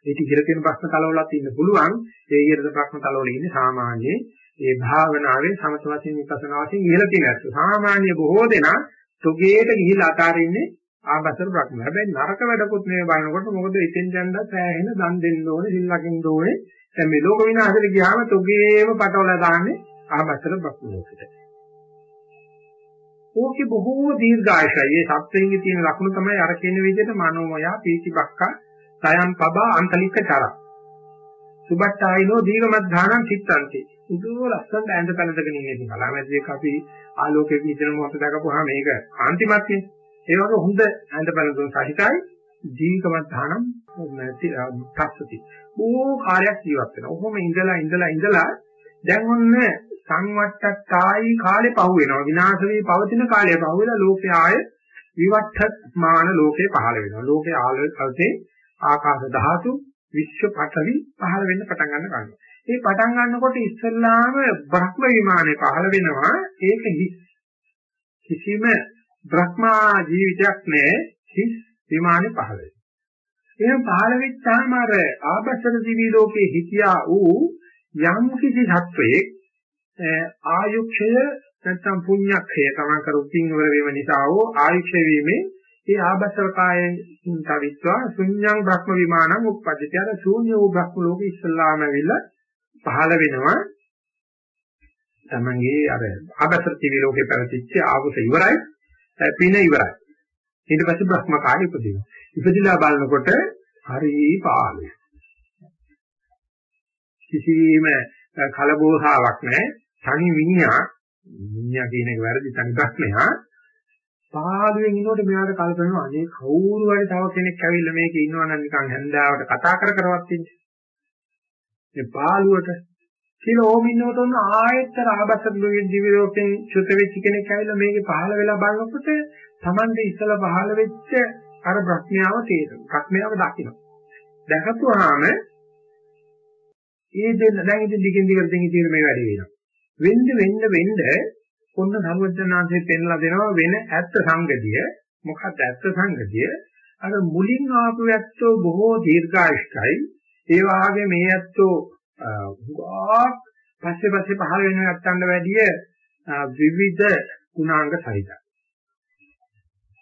ඒක ඉහිර තියෙන ප්‍රශ්න තලවලත් ඉන්න පුළුවන්. ඒ ඉහිරද ප්‍රශ්න තලවල ඉන්නේ සාමාන්‍ය ඒ භාවනාවේ සමත වශයෙන් විපස්සනා වශයෙන් ඉහළ තියෙන ඇත්ත. සාමාන්‍ය බොහෝ දෙනා තොගේට ගිහිල්ලා අතාරින්නේ ආබසර ප්‍රඥා. හැබැයි නරක වැඩකුත් නෙවෙයි බලනකොට මොකද ඉතින් දැන්ද සෑහෙන දන් දෙන්න ඕනේ, සිල් ලකින්න ඕනේ. දැන් මේ ලෝක විනාශෙට ගියාම තොගේම පටවලා දාන්නේ ආබසර ප්‍රඥාවට. ඕකේ බොහෝ දීර්ඝායසයි. ඒ සත්‍යයේ තියෙන ලක්ෂණ තමයි අර කියන විදිහට මනෝමය, පීතිබක්කා, සයන් පබා, අන්තලික චර. සුබට්ටායිනෝ දීර්ඝමත් ධානං චිත්තන්ති. උදෝ ලස්සනට ඇඳ පැනදගෙන ඉන්නේ ඉතින් කලාමැදියක අපි ආලෝකයේ විදින මොහොත දකපුවාම මේක කාන්තිමත්නේ. ඒ වගේ හොඳ ඇඳ පැනදුන් සහිතයි දීර්ඝමත් ධානං තස්සති. බොහෝ කාර්යයක් ජීවත් වෙනවා. ඔහොම ඉඳලා ඉඳලා ඉඳලා දැන් ඔන්න සංවට්ටායි කාලේ පහු වෙනවා විනාශ වී පවතින කාලය පහු වෙලා ලෝකයේ ආය විවට්ඨමාන ලෝකේ පහළ වෙනවා ලෝකයේ ආලෝකයේ ආකාශ ධාතු විශ්ව පඨවි පහළ වෙන්න පටන් ගන්න ගන්නවා. මේ පටන් ගන්නකොට ඉස්සල්ලාම බ්‍රහ්ම විමානේ පහළ වෙනවා. ඒක හිස්. කිසිම බ්‍රහ්මා ජීවිතයක් නෑ. හිස් විමානේ පහළ වෙනවා. එහෙනම් පහළ වෙච්චාම අර ආබස්සර දිවි ලෝකේ හිතියා වූ යම් කිසි සත්වයේ ආයුක්ෂය නැත්නම් පුඤ්ඤක්ඛය තමන් කරු පින් වල වීම නිසා හෝ ආයුක්ෂය වීමේ ඒ ආබස්සර කායෙන් තවිත්වා ශුන්‍යං බ්‍රහ්ම විමානං උප්පජ්ජති අර ශූන්‍ය වූ බ්‍රහ්ම ලෝකෙ ඉස්සල්ලාම ඇවිල්ලා පහළ වෙනවා. තමන්ගේ අර ආබස්සර තිවි ලෝකේ පැවතිච්ච ආවුස ඉවරයි. පින ඉවරයි. ඊට පස්සේ බ්‍රහ්ම කාය ඉපදිනවා. ඉපදිලා බලනකොට හරි පාළුයි. කිසිම කලබෝසාවක් නැහැ. තනි විඤ්ඤා. විඤ්ඤා කියන එක වැරදි තනි ප්‍රශ්නයක්. පාළුවෙන් ඉන්නකොට මෙයාට කල්පනා අනේ කවුරු හරි තව කෙනෙක් ඇවිල්ලා මේකේ ඉන්නවා නම් නිකන් හැන්දාවට කතා කර කරවත් ඉන්නේ. මේ පාළුවට කියලා ඕම ඉන්නකොට ඔන්න ආයෙත්තර ආබත්තර දිවි ලෝකෙන් චුත වෙච්ච කෙනෙක් ඇවිල්ලා මේකේ පහළ වෙලා බලනකොට Tamande ඉස්සලා පහළ වෙච්ච අර ප්‍රඥාව තේරෙනවා. ප්‍රඥාව දකින්න. දැකපුවාම ඒ දෙන්න දැන් ඉතින් දිගින් දිගට දිගින් දිගට මේ වැඩේ වෙනවා. වෙන්න වෙන්න වෙන්න ඔන්න සර්වඥාන්සේ පෙන්ලා දෙනවා වෙන ඇත්ත සංගතිය. මොකක්ද ඇත්ත සංගතිය? අර මුලින් ආපු ඇත්තෝ බොහෝ දීර්ඝායුෂ්කයි ඒ වාගේ මේ ඇත්තෝ ගොඩක් පස්සේ පස්සේ පහළ වෙන නැත්තන්ට වැඩිය විවිධ ගුණාංග සහිතයි.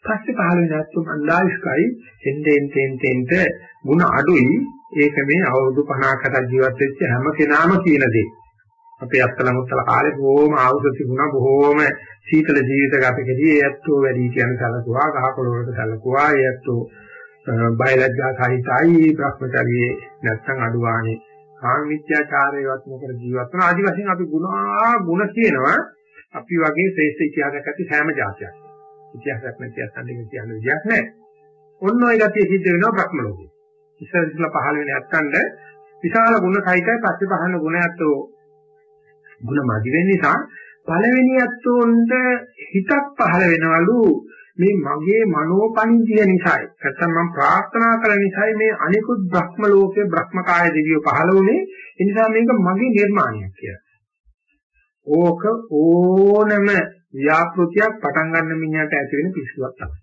පස්සේ පහළ වෙන ඇත්තෝ මන්දායුෂ්කයි එන්නෙන් තෙන් තෙන්ට ಗುಣ අඩුයි. ඒක මේ අවුරුදු 50කට ජීවත් වෙච්ච හැම කෙනාම කියන දේ. අපේ අත්තලමුත්තල කාලේ බොහොම ආවුස තිබුණා බොහොම සීතල ජීවිත ගත කෙරී ඒ ඇත්තෝ වැඩි කියන සැලකුවා ගහකොළ වලට සැලකුවා. ඒ ඇත්තෝ බයලජ්ජා සහිතයි භ්‍රමචාරියේ නැත්තම් අඩුවානේ. කාම මිත්‍යාචාරයවත් නොකර ජීවත් වෙන ආදි වශයෙන් අපි ගුණා ගුණ කියනවා. අපි වගේ ශ්‍රේෂ්ඨ ඉතිහාසයක් ඇති සෑම જાතියක් ඉතිහාසයක් නැති අත්දැකීම් කියන විදියක් නැහැ. ඔන්න ඔය ගතිය සිද්ධ වෙනවා භ්‍රම ලෝකේ. ඉස්සර ඉස්සලා පහළ වෙන නැත්තඳ විශාල ගුණ සහිතයි පස්සේ පහළ ගුණ ඇත්තෝ ಗುಣ මදි වෙන නිසා පළවෙනි ඇත්තොන්ට හිතක් පහළ වෙනවලු මේ මගේ මනෝපණිදිය නිසායි නැත්නම් මම ප්‍රාර්ථනා කළ නිසායි මේ අනිකුත් බ්‍රහ්ම ලෝකේ බ්‍රහ්මකාය දෙවියෝ පහළ වුණේ ඒ නිසා මේක මගේ නිර්මාණයක් කියලා. ඕක ඕනම ව්‍යාපෘතියක් පටන් ගන්න මිනිහට ඇති වෙන පිස්සුවක් තමයි.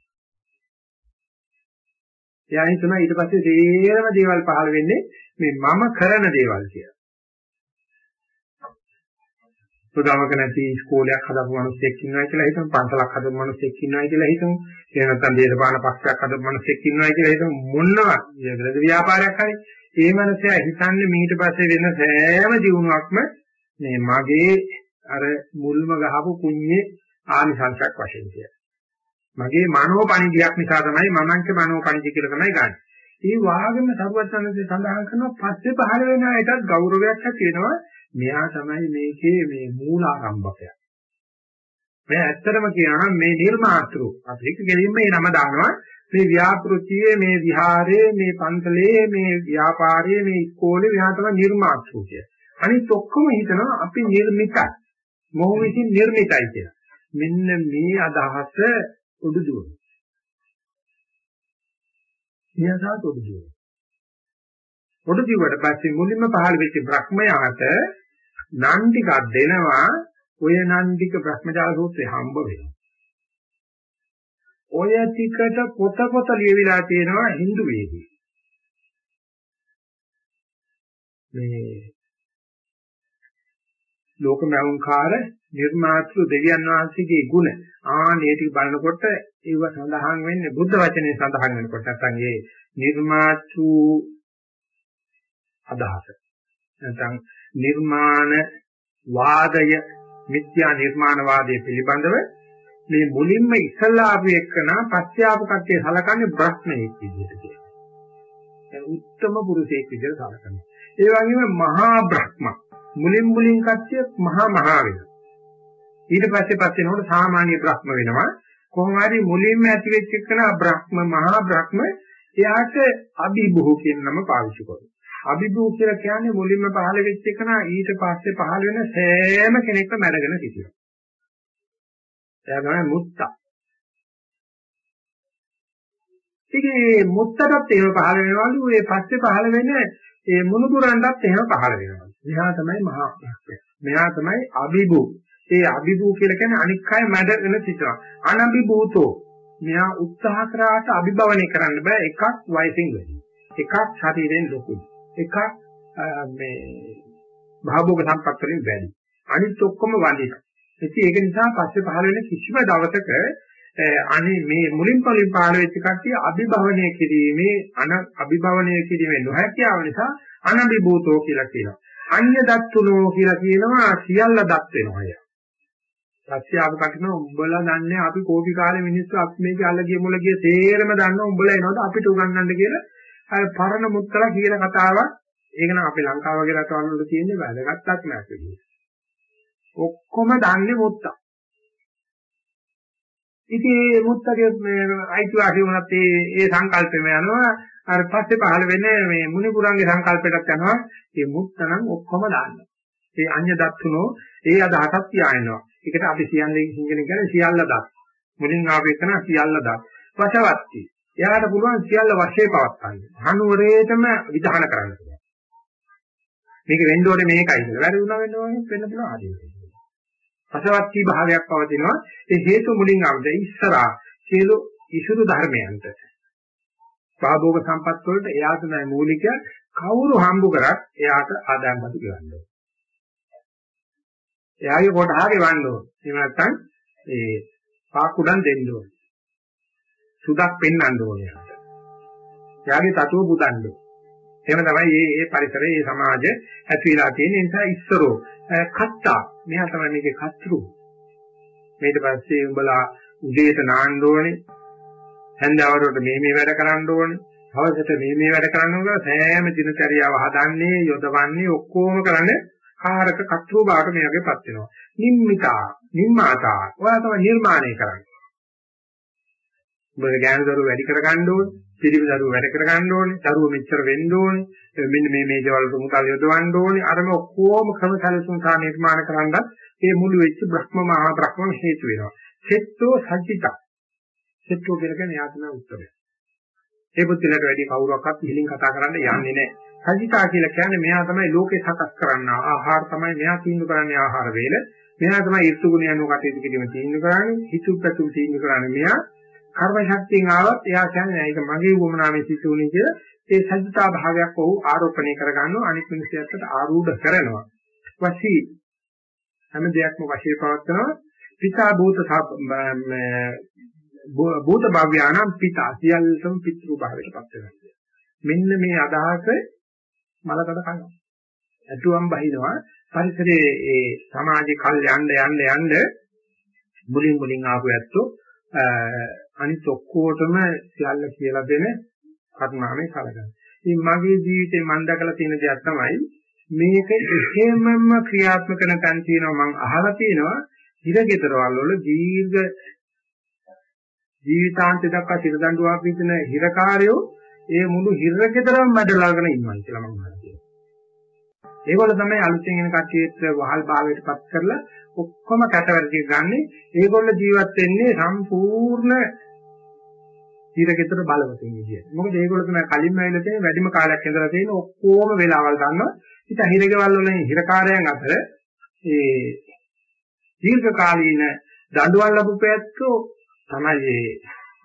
එයා හිතනවා ඊට පස්සේ තේරම දේවල් පහළ වෙන්නේ මේ මම කරන දේවල් කියලා. සුදාමක නැති ඉස්කෝලයක් හදපු මිනිස්සෙක් ඉන්නවා කියලා හිතමු. පන්සලක් හදපු මිනිස්සෙක් ඉන්නවා කියලා හිතමු. එහෙම නැත්නම් දේශපාලන පක්ෂයක් හදපු මිනිස්සෙක් ඉන්නවා කියලා හිතමු. මොනවා ඊළඟ ව්‍යාපාරයක් හරි. ඒ මිනිස්සයා හිතන්නේ ඊට පස්සේ වෙන සෑම දිනුවක්ම මේ මගේ අර මුල්ම ගහපු කුඤ්ඤේ ආනිසංසයක් වශයෙන් කියලා. මගේ මනෝපණිදියක් නිසා තමයි මමංක මනෝපණිදි කියලා තමයි ගන්න. ඒ වාගම සරුවචනන්සේ සඳහන් කරනවා පස්සේ පහළ වෙන අයටත් ගෞරවයක් ඇති වෙනවා. මෙයා තමයි මේකේ මේ මූලාරම්භකය. මේ ඇත්තටම කියනවා මේ නිර්මාතෘ අපි එක ගෙලින්ම මේ නම දානවා මේ ව්‍යාපෘතියේ මේ විහාරයේ මේ පන්සලේ මේ ව්‍යාපාරයේ මේ ඉස්කෝලේ මෙයා තමයි නිර්මාතෘ කිය. අනිත් ඔක්කොම හිතනවා අපි නිර්මිතයි. මොහු විසින් නිර්මිතයි කියලා. මෙන්න මේ අදහස උඩු දුවන. එයාසත් උඩු දුවන. පොඩු දිවට පස්සේ මුලින්ම පහළ වෙච්ච බ්‍රහ්මයාට නන් ටිකක් දෙනවා ඔය නන් ටික බ්‍රහ්මජාල සූත්‍රේ හම්බ වෙනවා. ඔය ටිකට පොත පොත ලියවිලා තියෙනවා Hindu වේදී. මේ ලෝකමෞංකාර නිර්මාතෘ දෙවියන් වහන්සේගේ ගුණ ආනේ ටික බලනකොට ඒව සඳහන් වෙන්නේ බුද්ධ වචනේ සඳහන් වෙනකොට නැත්නම් ඒ නිර්මාතෘ අදහස නැත්නම් නිර්මාණ වාදය මිත්‍යා නිර්මාණ වාදය පිළිබඳව මේ මුලින්ම ඉස්සල්ලා ආපු එක්කන පස්සේ ආපු කට්ටිය සලකන්නේ බ්‍රහ්මණයෙක් විදිහට කියලා. ඒ උත්තම පුරුෂයෙක් විදිහට සලකනවා. ඒ වගේම මහා බ්‍රහ්ම මුලින් මුලින් කට්ටිය මහා මහා වෙනවා. ඊට පස්සේ පස්සේ නෝන සාමාන්‍ය බ්‍රහ්ම වෙනවා. කොහොම හරි මුලින්ම ඇති වෙච්ච එකන බ්‍රහ්ම මහා බ්‍රහ්ම එයාට අභිභූ කියන නම පාවිච්චි කරනවා. අභිභූ කියලා කියන්නේ මුලින්ම පහළ වෙච්ච එකන ඊට පස්සේ පහළ වෙන සෑම කෙනෙක්ම මැඩගෙන සිටිනවා. එයා තමයි මුත්තා. ඉතින් මුත්තටත් එහෙම පහළ වෙනවලු ඒ පස්සේ පහළ වෙන ඒ මුණුබුරන්ටත් එහෙම පහළ වෙනවා. මෙහා තමයි මහා ප්‍රඥා. මෙහා තමයි අභිභූ. ඒ අභිභූ කියලා කියන්නේ අනික් අය මැඩගෙන සිටනවා. අනභිභූතෝ. මෙහා උත්සාහ කරාට අභිභවනය කරන්න බෑ එකක් වයසින් වැඩි. එකක් ශරීරයෙන් ලොකුයි. එකක් මේ භාභෝග සම්පත් වලින් වැඩි. අනිත් ඔක්කොම වඳිනවා. ඉතින් ඒක නිසා පස්සේ පහළ වෙන කිසිම දවසක අනේ මේ මුලින් පලින් පහළ වෙච්ච කට්ටිය අභිභවනය කිරීමේ අන අභිභවනය කිරීමේ නොහැකියාව නිසා අනබිභූතෝ කියලා කියනවා. අන්‍ය දත්තුනෝ කියලා කියනවා සියල්ල දත් වෙනවා අය. පස්සේ ආපු කටන උඹලා දන්නේ අපි කෝපි කාලේ මිනිස්සු අපි මේක අල්ලගිය මුලගිය තේරම දන්න උඹලා එනවද අපිට උගන්වන්න කියලා අර පරණ මුත්තලා කියන කතාවක් ඒක නම් අපේ ලංකාව වගේ රටවල් වල තියෙන වැදගත්ක් නෑ ඔක්කොම දන්නේ මුත්තා. ඉතින් මේ මුත්තගේ මේ අයිතිවාසිය වුණත් ඒ ඒ සංකල්පෙම යනවා අර පස්සේ පහළ වෙන මේ මුනිපුරන්ගේ සංකල්පයටත් යනවා මේ මුත්තනම් ඔක්කොම දාන්න. ඒ අඤ්‍ය දත්තුනෝ ඒ අදහසක් තියාගෙනවා. ඒකට අපි සියල්ලේ සිංහලෙන් කියන්නේ සියල්ල දත්. මුලින් ආපු එකන සියල්ල දත්. වශවත්ටි. එයාට පුළුවන් සියල්ල වශයේ පවත්තන්න. හනුවරේටම විධාන කරන්න පුළුවන්. මේක වෙන්න ඕනේ මේකයි කියලා. වැරදි වුණා වෙන්න ඕනේ වෙන්න පුළුවන් ආදී. රසවත්ී භාවයක් පවතිනවා ඒ හේතු මුලින් අවද ඉස්සරහා සියලු ඉසුරු ධර්මයන්ට භාභෝග සම්පත් වලට එයා තමයි මූලික කවුරු හම්බ කරත් එයාට ආදායම් බදු ගෙවන්න ඕනේ එයාගේ කොට ආගේ වන්න ඕනේ එහෙම නැත්නම් ඒ පාකුඩන් දෙන්න ඕනේ සුදක් පෙන්වන්න ඕනේ එයාගේ තතුව පුදන්න. ඕනේ එහෙම තමයි මේ මේ පරිසරයේ මේ සමාජ ඇතිලා තියෙන නිසා ඉස්සරෝ කත්තා. මෙයා තමයි මේකේ කත්රු ඊට පස්සේ උඹලා උදේට නාන්න ඕනේ. හැන්දවරට මේ මේ වැඩ කරන්න ඕනේ. හවසට මේ මේ වැඩ කරන්න ඕනේ සෑම දිනචරියාව හදන්නේ යොදවන්නේ ඔක්කොම කරන්නේ කාරක කත්රු බාට මේ වගේපත් වෙනවා. නිම්මිතා නිම්මාතා. ඔයා තමයි නිර්මාණය කරන්නේ. උඹගේ ඥාන දරුව වැඩි කරගන්න ඕනේ පිළිවි දරුව වැඩ කර ගන්න ඕනේ, දරුව මෙච්චර වෙන්න ඕනේ, මෙන්න මේ මේ දේවල් මුතල් යොදවන්න ඕනේ. අර මේ ඔක්කොම ක්‍රම සැලසුම් සා නිර්මාණ කරන්නත් මේ මුළු වෙච්ච බ්‍රහ්ම මහා බ්‍රහ්ම හේතු වෙනවා. සෙත්තෝ සජ්ජිතා. සෙත්තෝ කියලා කියන්නේ යාතන උත්තරය. ඒ පුත්‍රයාට වැඩි කවුරක්වත් පිළින් කතා කරන්න යන්නේ නැහැ. සජිතා කියලා කියන්නේ මෙයා තමයි ලෝකේ සකස් කරන්න ආහාර තමයි මෙයා තීන්දුව කරන්නේ ආහාර වේල. මෙයා තමයි ඍතු ගුණයන් කටයුතු කිරීම තීන්දුව කරන්නේ. හිතු පැතුම් තීන්දුව කරන්නේ මෙයා. කර්ම ශක්තියෙන් ආවත් එයා කියන්නේ ඒක මගේ වුමනාවේ සිටුනේ කියලා ඒ සජිතා භාවයක් ඔහු ආරෝපණය කරගන්නවා අනිත් මිනිස්සුන්ට ආරූඪ කරනවා. වශී හැම දෙයක්ම වශී පවත්නවා පිතා භූත භූත භාව්‍යානම් පිතා සියල්ලම පිතෘ භාවයටපත් වෙනවා. මෙන්න මේ අදහස මලකඩ කනවා. ඇතුම් බහිනවා පරිසරයේ ඒ සමාජේ කල් යන්න යන්න යන්න මුලින් මුලින් ආපු ඇත්තෝ අනිත් ඔක්කොටම සියල්ල කියලා දෙන කරුණාවෙන් කලගන්න. ඉතින් මගේ ජීවිතේ මම දැකලා තියෙන දෙයක් තමයි මේක එහෙමම ක්‍රියාත්මක නැතන් තියෙනවා මම අහලා තියෙනවා හිරගෙදරවල වල දීර්ඝ ජීවිතාන්ත දක්වා සිරදඬුවක් විදින හිරකාරයෝ ඒ මුළු හිරගෙදරම මැඩලාගෙන ඉන්නවා කියලා මම අහලා තියෙනවා. ඒගොල්ලෝ තමයි අලුතෙන් එන කට්ටියට වහල් භාවයටපත් කරලා ඔක්කොම කැටවැරදි ගන්නෙ. ඒගොල්ලෝ ජීවත් වෙන්නේ සම්පූර්ණ හිරගෙදර බලවතින් විදියට. මොකද ඒගොල්ලෝ තමයි කලින්ම ඇවිල්ලා තියෙන වැඩිම කාලයක් ඉඳලා තියෙන ඔක්කොම වෙලාවල් ගන්නවා. ඉතින් හිරගෙවල් වල හිරකාරයන් අතර ඒ දීර්ඝ කාලීන දඬුවම් ලැබු පැත්තෝ තමයි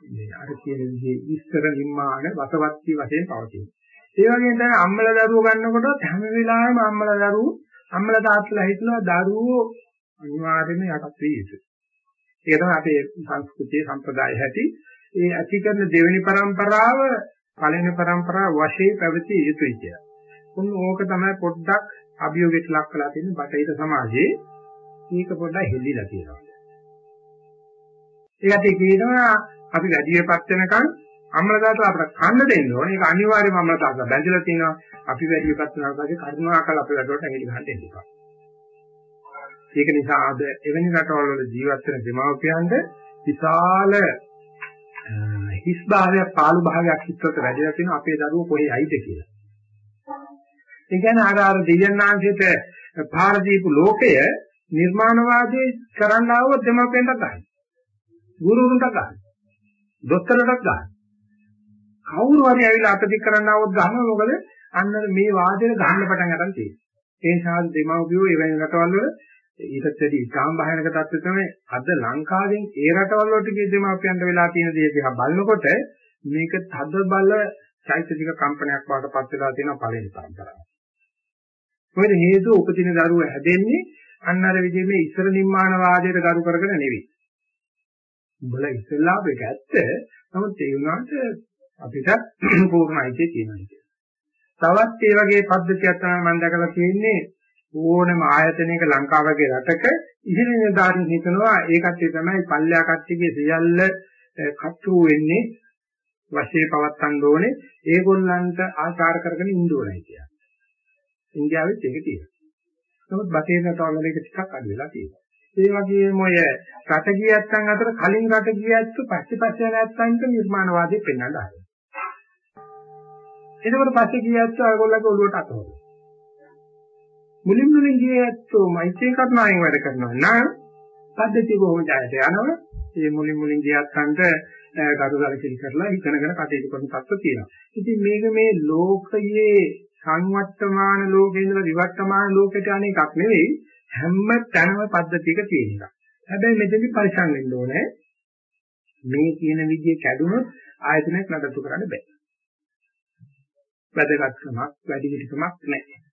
මේ අර කියන විදිහේ ඉස්තර නිම්මාන වසවත්ති වශයෙන් පවතින. ඒ වගේම තමයි අම්මලා දරුවෝ ගන්නකොට හැම වෙලාවෙම අම්මලා දරුවෝ අම්මලා තාත්තලා හිතනවා දරුවෝ අනිවාර්යයෙන්ම යටත් වෙ යුතුයි. ඒක තමයි අපේ සංස්කෘතියේ සම්ප්‍රදාය හැටි. ඒ ඇති කරන දෙවෙනි પરම්පරාව පළවෙනි પરම්පරාව වශයෙන් පැවතිය යුතුයි කියලා. උන් ඕක තමයි පොඩ්ඩක් අභියෝගයට ලක් කරලා තියෙන බටහිර සමාජයේ මේක පොඩ්ඩක් හෙල්ලිලා තියෙනවා. ඒකට කියනවා අපි වැඩිවපත් වෙනකන් අම්ලදාත අපිට කන්න දෙන්න ඕනේ. ඒක අනිවාර්යයෙන්ම අම්ලදාත බැඳලා තියෙනවා. අපි වැඩිවපත් වෙනවා කියන්නේ කරුණාකර අපේ වැඩවලට ඇඟිලි ගන්න දෙන්න එපා. ඒක නිසා අද එවැනි රටවල් වල ජීවත් වෙන දෙමව්පියන්ට විශාල හිස් භාවයක් පාළු භාවයක් හිතට වැඩිලා තියෙනවා අපේ දරුවෝ කොහේ යයිද කියලා. ඒ කියන්නේ අර අර දෙයන්නාංශයට පාර දීපු ලෝකය නිර්මාණවාදී කරන්න ආවොත් දෙමව්පියන්ට ගන්න. ගුරුවරුන්ට ගන්න. දොස්තරලට ගන්න. කවුරු හරි ඇවිල්ලා අතදික් කරන්න ආවොත් ගන්න මොකද අන්න මේ වාදයට ගන්න පටන් ගන්න තියෙන්නේ. ඒ නිසා දෙමව්පියෝ එවැනි රටවල් වල ඊටත් වැඩි ඉතාම භයානක තත්ත්වය තමයි අද ලංකාවෙන් ඒ රටවල් වලට ගිය දෙමව්පියන්ට වෙලා තියෙන දේ දිහා බලනකොට මේක තද බල චෛතසික කම්පනයක් වඩපත් වෙලා තියෙන පළවෙනි පරම්පරාව. මොකද හේතුව උපදින දරුවෝ හැදෙන්නේ අන්න අර විදිහේ මේ ඉස්සර නිර්මාණ වාදයට ගරු කරගෙන නෙවෙයි. උඹලා ඉස්සෙල්ලා මේක ඇත්ත. නමුත් ඒ වුණාට අපිට පූර්ණයිතේ තියෙනවා. තවත් ඒ වගේ පද්ධතියක් තමයි මම දැකලා තියෙන්නේ ඕනම ආයතනයක ලංකාව වගේ රටක ඉහළ නිලධාරීන් හිතනවා ඒ කට්ටිය තමයි පල්ලෙහා කට්ටියගේ සියල්ල කට්ටු වෙන්නේ වශයෙන් පවත්තන්න ඕනේ ඒගොල්ලන්ට ආචාර කරගෙන ඉන්න ඕනේ කියලා. ඉන්දියාවෙත් ඒක තියෙනවා. නමුත් බටේ රටවල් වල ඒක ටිකක් අඩු වෙලා තියෙනවා. ඒ වගේම ඔය රට ගියත්තන් අතර කලින් රට ගියත්තු පස්සේ පස්සේ නැත්තන්ට නිර්මාණවාදී පෙන්වන්න ආවා. එතකොට පස්සේ ගියත්තු ඔයගොල්ලෝගේ ඔළුවට අතවල. මුලින් මුලින් ගියත්තු මෛත්‍රී කරුණාවෙන් වැඩ කරනවා නම් පද්ධතිය කොහොම ජයයට යනවා. ඒ මුලින් මුලින් ගියත්තන්ට ගරුසලකිලි කරලා ඉගෙනගෙන කටයුතු කරන තත්ත්ව තියෙනවා. ඉතින් මේක මේ ලෝකයේ සංවර්තමාන ලෝකේ ඉඳලා විවර්තමාන ලෝකයට යන එකක් නෙවෙයි හැම තැනම පද්ධතියක තියෙන එකක්. හැබැයි මෙතනදි පරිසම් වෙන්න ඕනේ. මේ කියන විදිය කැඩුනොත් ආයතනයක් නඩත්තු කරන්න බෑ. වැදගත්කමක් වැඩි පිටිකමක් නැහැ.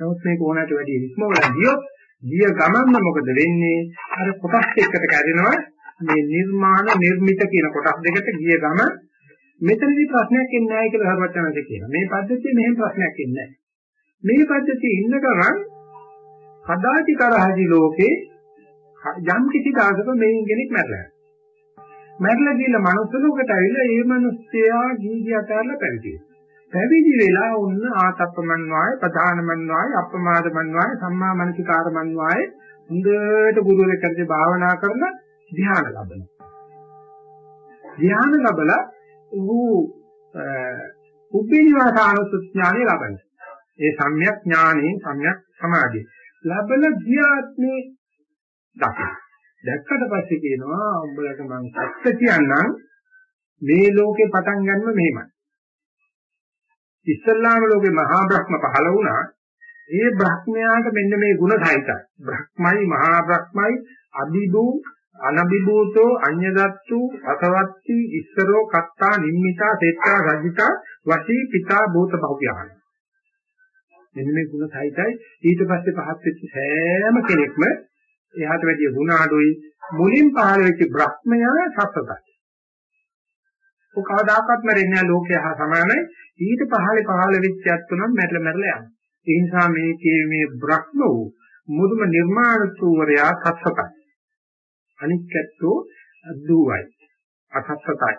නමුත් මේක ඕනෑමට වැඩි ඉක්මවලා ගියොත් ගිය ගමන්ම මොකද වෙන්නේ? අර කොටස් එකට කැඩෙනවා මේ නිර්මාණ නිර්මිත කියන කොටස් දෙකට ගිය ගම මෙතනදී ප්‍රශ්නයක් එන්නේ නැහැ කියලා හරවටනද කියනවා. මේ පද්ධතිය මෙහෙම ප්‍රශ්නයක් එන්නේ නැහැ. මේ පද්ධතිය ඉන්න ගමන් කදාචි කරහදි ලෝකේ යම් කිසි දායක මේන් කෙනෙක් මැරලා. මැරලා ගිහලා මනුස්ස ලෝකයට ඇවිල්ලා ඒ මිනිස්සයා ජීවිතය අතහැරලා පැවිදි පැවිදි වෙලා වුණ ආතප්පමන් වාය ප්‍රධානමන් වාය අප්‍රමාදමන් වාය සම්මා මනසිකාරමන් වාය හොඳට ගුරුවරයෙක් කරදී භාවනා කරලා ධ්‍යාන ලබනවා. ධ්‍යාන ලැබලා ඌ උපේනිවාසානුසුත් ඥානෙ ලබනවා. ඒ සම්‍යක් ඥානෙ සම්‍යක් සමාධිය. ලබන ධ්‍යාත්මේ දකින. දැක්කට පස්සේ කියනවා උඹලට මම සත්‍ය කියන්නම් මේ ලෝකේ පටන් ගන්නම මෙහෙමයි. ඉස්ලාම ලෝකේ මහා බ්‍රහ්ම පහළ වුණා. ඒ බ්‍රහ්මයාට මෙන්න මේ ಗುಣ සහිතයි. බ්‍රහ්මයි මහා බ්‍රහ්මයි අබිදු අනබිභූතෝ අඤ්ඤදත්තු අසවත්ති ඉස්සරෝ කත්තා නිම්මිතා සෙත්තා රජිතා වසී පිතා භූත භව්‍යාන මෙන්න මේ ಗುಣ සහිතයි ඊට පස්සේ පහත් වෙච්ච සෑම කෙනෙක්ම එහාට වැඩිය ಗುಣ අඩුයි මුලින් පහළ වෙච්ච බ්‍රහ්මයා සත්‍යයි ඔය කවදාකවත් මැරෙන්නේ නැහැ ලෝකයේ හා සමානයි. ඊට පහළ පහළ වෙච්ච යත්තුනම් මැරලා මැරලා යනවා. ඒ නිසා මේ මේ බ්‍රහ්ම වූ මුදුම නිර්මාණතුවරයා සත්සතයි. අනික්කත්තෝ අද්දුවයි. අසත්සතයි.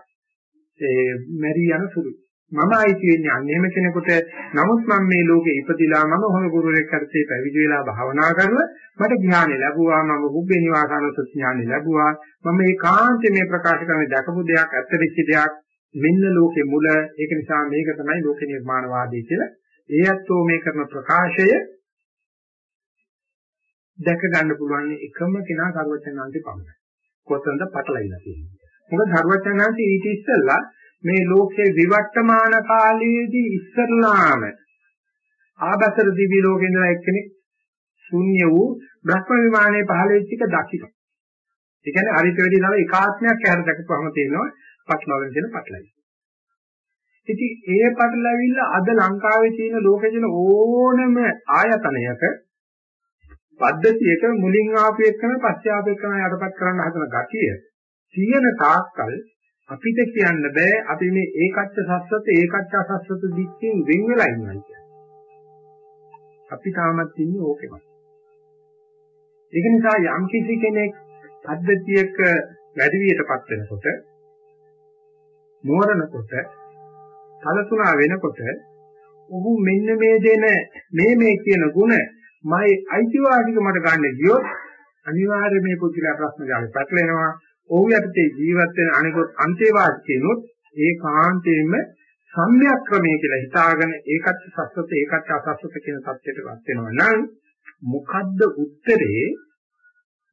ඒ මැරී යන සුළුයි. මම අයිති වෙන්නේ අන්නේම කෙනෙකුට නමුත් මම මේ ලෝකේ ඉපදිලා මම හොඳ ගුරුවරයෙක් හර්තේ පැවිදි වෙලා භාවනා කරලා මට ඥානෙ ලැබුවා මම උබ්බේ නිවාසානසත් ඥානෙ ලැබුවා මම ඒකාන්තයෙන් මේ ප්‍රකාශ කරන දැකපු දෙයක් ඇත්ත වෙච්ච දෙයක් මෙන්න ලෝකේ මුල ඒක නිසා මේක තමයි ලෝක නිර්මාණවාදී කියලා ඒ ඇත්තෝ මේ කරන ප්‍රකාශය දැක ගන්න පුළුවන් එකම කෙනා සර්වඥාන්ති පමණයි. කොතනද පටලවිලා තියෙන්නේ. මොකද සර්වඥාන්ති ඊට ඉස්සෙල්ලා මේ ලෝකේ විවර්තමාන කාලයේදී ඉස්සරලාම ආබසර දිවි ලෝකේ ඉඳලා එක්කෙනෙක් ශුන්‍ය වූ බ්‍රහ්ම විමානයේ පහළ වෙච්ච එක දකින්න. ඒ කියන්නේ අරිත වෙදී තව එකාත්මයක් ඇහැර දැකපුවම තේනවා පටලවගෙන තියෙන පටලයි. ඉතින් ඒ පටලවිල්ල අද ලංකාවේ තියෙන ලෝකේ තියෙන ඕනම ආයතනයක පද්ධතියක මුලින් ආපු එකම පස්සේ ආපු එකම යටපත් කරන්න හදන ගතිය තියෙන තාක්කල් අපිට කියන්න බෑ අපි මේ ඒකච්ච සස්සත ඒකච්ච අසස්සත දික්කෙන් වෙන් වෙලා ඉන්නවා කියන්නේ. අපි තාමත් ඉන්නේ ඕකෙම. ඒක නිසා යම් කිසි කෙනෙක් පද්ධතියක වැඩි වියටපත් වෙනකොට මෝරනකොට කලතුණා වෙනකොට ඔහු මෙන්න මේ දෙන මේ මේ කියන ಗುಣ මයි අයිතිවාසික මට ගන්න ගියොත් අනිවාර්යයෙන් මේ පුදුලා ප්‍රශ්න ගාලේ පැටලෙනවා. ඔහු යටතේ ජීවත් වෙන අනිකොත් අන්තේවාසිකිනුත් ඒ කාන්තේම සම්‍යක් ක්‍රමය කියලා හිතාගෙන ඒකත් සස්වත ඒකත් අසස්වත කියන தත්ත්වයටපත් වෙනවා. නම් මොකද්ද උත්තරේ?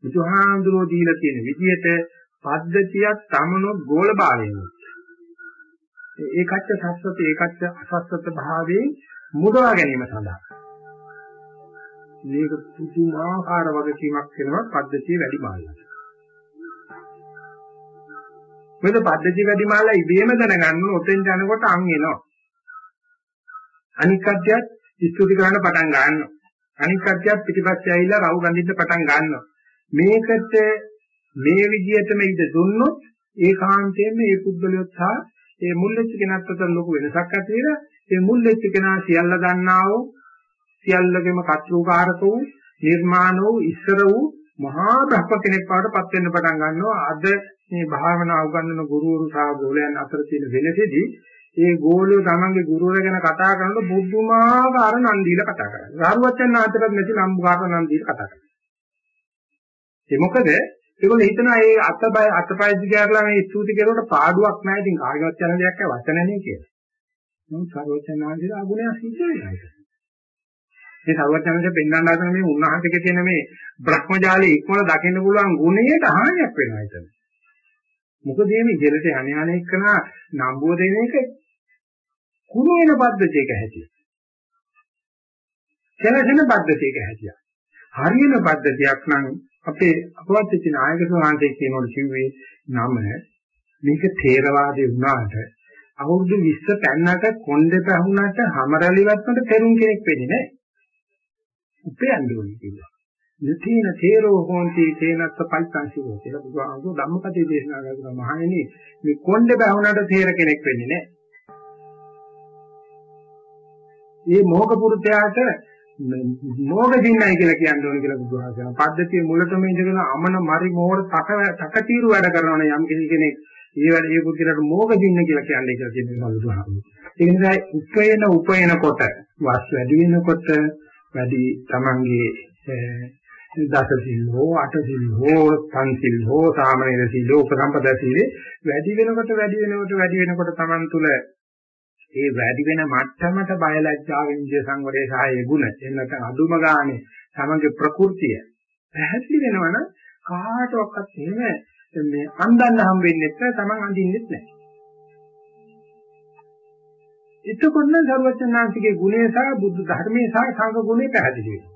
බුදුහාඳුරෝ දීලා තියෙන විදිහට පද්ධතියක් තමනොත් ගෝල බාලේනවා ඒකත් සස්සත ඒකත් අසස්සත භාවයෙන් මුදවා ගැනීම සඳහා මේක පුදුමාකාර වගකීමක් වෙනවා පද්ධතිය වැඩි මාළලා මොකද පද්ධති වැඩිමාලා ඉබේම දැනගන්න ඔතෙන් යනකොට අන් එනවා. අනික් කට්ටියත් ස්තුති කරන්න පටන් ගන්නවා. අනික් කට්ටියත් පිටිපස්සේ ඇවිල්ලා රවු ගඳින්න පටන් ගන්නවා. මේකට මේ විදිහටම ඉඳ දුන්නොත් ඒකාන්තයෙන්ම මේ පුද්ගලයොත් සහ ඒ මුල්ලෙච්ච කෙනත් අතර ලොකු වෙනසක් ඇති වෙලා ඒ මුල්ලෙච්ච කෙනා සියල්ල දන්නා වූ සියල්ලගෙම කර්තෘකාරක වූ නිර්මාණ වූ ඉස්සර වූ මහා බ්‍රහ්ම කෙනෙක් බවට පත් වෙන්න පටන් ගන්නවා අද මේ භාවනා උගන්වන ගුරුවරු සහ ගෝලයන් අතර තියෙන වෙනසෙදී ඒ ගෝලිය තමන්ගේ ගුරුවරයා ගැන කතා කරනකොට බුද්ධමාකාර නම් දීලා කතා කරනවා. සාරවත්යන් ආතරත් නැති නම්බුකාර නම් දීලා කතා කරනවා. ඒ මොකද ඒගොල්ලෝ හිතනවා මේ අතපය අතපය දිගාරලා මේ ස්තුති කරනකොට පාඩුවක් නැහැ. ඉතින් කාගේවත් යන දෙයක් නැහැ වචනනේ කියලා. මොකද සාරවත්යන් ආන්දිලා අගුණය සිද්ධ වෙනවා ඒක. මේ සර්වඥාන්සේ පෙන්වන්න හදන මේ උන්වහන්සේගේ තියෙන මේ භ්‍රමජාලයේ ඉක්මන දකින්න පුළුවන් ගුණයට හානියක් වෙනවා එතන. මොකද මේ ඉහළට යණ යන එකන නම්බුව දෙන එක කුණු වෙන පද්ධතියක හැටිය. කෙලසෙන පද්ධතියක හැටිය. හරියන පද්ධතියක් නම් අපේ අපවත් වෙච්ච නායක සෝහන්සේ කියනකොට කිව්වේ නම මේක තේරවාදී වුණාට අවුරුදු 20 පෑන්නට කොණ්ඩේ පැහුණාට හැමරලිවත්මට පෙරුම් කෙනෙක් වෙන්නේ නැහැ. උපයන්න ඕනේ කියලා. නතේන තේරෝ හොන්ති තේනත්ත පල්පංසිකෝ කියලා බුදුහාමුදුරුවෝ ධම්මපදයේ දේශනා කරනවා මහණෙනි මේ කොණ්ඩේ බහුණාට තේර කෙනෙක් වෙන්නේ නැහැ. මේ මෝග පුරුතයාට මෝග දින්නයි කියලා කියන්න ඕනේ කියලා බුදුහාම කියනවා. පද්ධතිය මුලටම ඉඳගෙන අමන මරි මෝර තක තකතිරු වැඩ කරනවනේ යම් කෙනෙක් ඒ වැඩ ඒ පුදුරට මෝග දින්න කියලා කියන්නේ කියලා කියනවා බුදුහාම. ඒ නිසා උපයන උපයන කොට වස් වැඩි වෙනකොට වැඩි තමන්ගේ දස සිල් හෝ අට සිල් හෝ පන්සිල් හෝ සාමනීර සිල් හෝ උපසම්පදා සිල් වැඩි වෙනකොට වැඩි වෙනකොට වැඩි වෙනකොට Taman තුල ඒ වැඩි වෙන මට්ටමට බයලජ්ජා විඤ්ඤය සංවරයේ සහාය ගුණ එහෙම නැත්නම් අදුම ගානේ තමන්ගේ ප්‍රകൃතිය පැහැදිලි වෙනවනම් කාටවත් එහෙම මේ අන්දන්න හම් වෙන්නේ නැත්නම් තමන් අඳින්නෙත් නැහැ. එතකොට නම් සර්වචනාංශිකේ ගුණය සහ බුද්ධ ධර්මයේ සහ සංඝ ගුණය පැහැදිලි වෙනවා.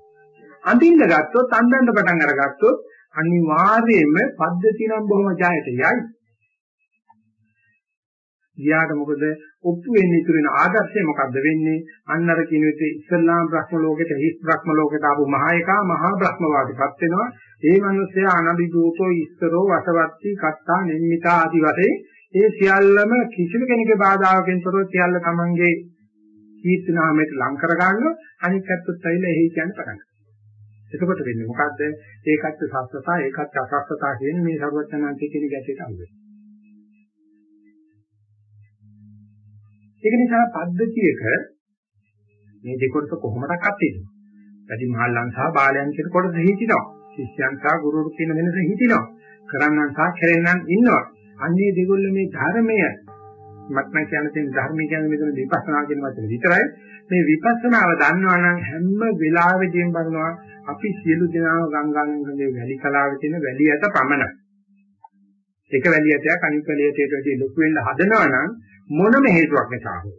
අඳින්න ගත්තොත් අඳන්න පටන් අරගත්තොත් අනිවාර්යයෙන්ම පද්ධතිය නම් බොහොම ජයයට යයි. ගියාට මොකද ඔප්පු වෙන්නේ ඉතුරු වෙන ආදර්ශය මොකද්ද වෙන්නේ? අන්න අර කියන විදිහට ඉස්ලාම් බ්‍රහ්ම ලෝකෙට හිස් බ්‍රහ්ම ලෝකෙට ආපු මහා එකා මහා බ්‍රහ්මවාදීපත් වෙනවා. ඒ මිනිස්සයා අනබි දූතෝ ඉස්තරෝ වසවත්ති කත්තා නිම්මිතා ආදි වශයෙන් ඒ සියල්ලම කිසිම කෙනෙකුගේ බාධාවකින් තොරව සියල්ල තමන්ගේ කීර්තිනාමයට ලං කර ගන්නවා. අනිත් පැත්තත් ඇවිල්ලා එහි කියන්නේ පටන් එතකොට වෙන්නේ මොකද්ද? ඒකත් සස්සතා ඒකත් අසස්සතා කියන මේ සර්වඥාන්ති කියන ගැටේට අහු වෙනවා. ඒක නිසා පද්ධතියක මේ දෙකොටස කොහොමදක්වත් තියෙනවා. වැඩි මහල්ලන් සහ බාලයන් කියන කොටස හිතිනවා. ශිෂ්‍යයන් සහ ගුරුවරු කියන වෙනස හිතිනවා. කරන්නන් සහ කෙරෙන්නන් ඉන්නවා. අන්නේ දෙගොල්ල මේ ධර්මය මත්ම කියන තියෙන ධර්මය කියන්නේ මෙතන විපස්සනා කියන වචනේ විතරයි. මේ විපස්සනාව දන්නවා නම් හැම වෙලාවෙදීම බලනවා අපි සියලු දෙනාම ගංගානංගගේ වැලි කලාවේ තියෙන වැලි ඇත පමණයි. එක වැලියටයක් අනිත් වැලියට වැඩි ලොකු වෙන්න හදනවා නම් මොනම හේතුවක් නිසා හෝ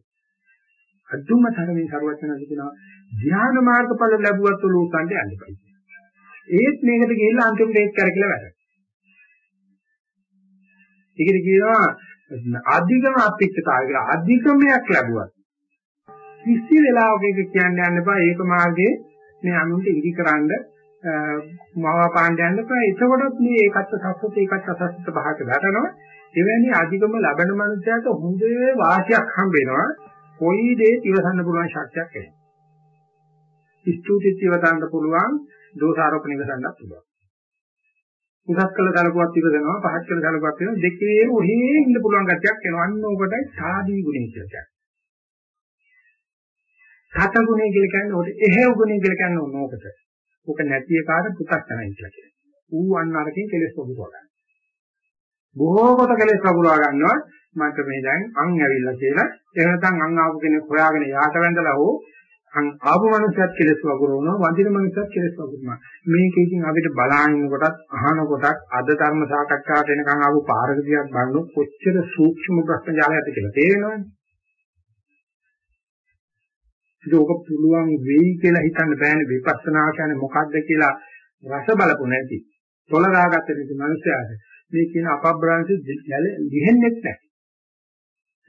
අදුම තරමින් ਸਰවඥාදි කියනවා ධ්‍යාන මාර්ගඵල ලැබුවත් උලූසන්ට යන්න බයි. ඒත් මේකට ගිහිල්ලා අන්තිමට ඒක කරකිලා වැඩ. ඒකට කියනවා අධිකම අපිච්චතාවය කියලා අධිකමයක් ලැබුවත් කිසි වෙලාවක ඒක කියන්න යන්න එපා ඒක මාර්ගයේ මේ අනුන්ට ඉදිකරනද මවා පාණ්ඩ යන්න එපා එතකොටත් මේ ඒකත් සස්සත ඒකත් අසස්සත භාගයට වැටෙනවා. එවැනි අධිකම ලැබෙන මනුස්සයාට හොඳ වාසියක් හම්බ වෙනවා. කොයි දේ ඉවසන්න පුළුවන් ශක්තියක් එනවා ස්තුතිත් ඉවසන්න පුළුවන් දෝෂාරෝපණ ඉවසන්නත් පුළුවන්. උසස් කළ සලකුවක් ඉවසනවා පහත් කළ සලකුවක් වෙනවා දෙකේම ඔහේ ඉන්න පුළුවන් ගැටයක් එනවා. අන්න ඔබටයි සාදී ගුණය කියලා කියන්නේ. සත ගුණය කියලා කියන්නේ ඔකට එහෙව් ගුණය කියලා කියන්නේ ඕනෝකට. ඔක නැති එකාට පුතක් තමයි කියලා කියන්නේ. ඌ අන්න අරකින් කෙලස් පොදුවා ගන්න. බොහෝ කොට කෙලස් පොදුවා ගන්නවා මට මේ දැන් අන් ඇවිල්ලා කියලා එහෙම නැත්නම් අන් ආපු කෙනෙක් හොයාගෙන යාට වැඳලා හෝ අන් ආපු මනුස්සයත් කෙලස් වගුරවනවා වඳින මනුස්සයත් කෙලස් වගුරනවා මේක ඉතින් අපිට බලහින්න කොටත් අහන කොටත් අද ධර්ම සාකච්ඡාවට එනකන් ආපු පාරක දිහා බලන කොච්චර සූක්ෂම ප්‍රශ්න ජාලයක්ද කියලා තේරෙනවනේ ඒක පුළුවන් වෙයි කියලා හිතන්න බෑනේ. විපස්සනා කියන්නේ මොකද්ද කියලා රස බලපො නැති තොලදාගත්ත නැති මනුස්සයාට මේ කියන අපබ්‍රාන්ති ලිහෙන්නේ නැහැ.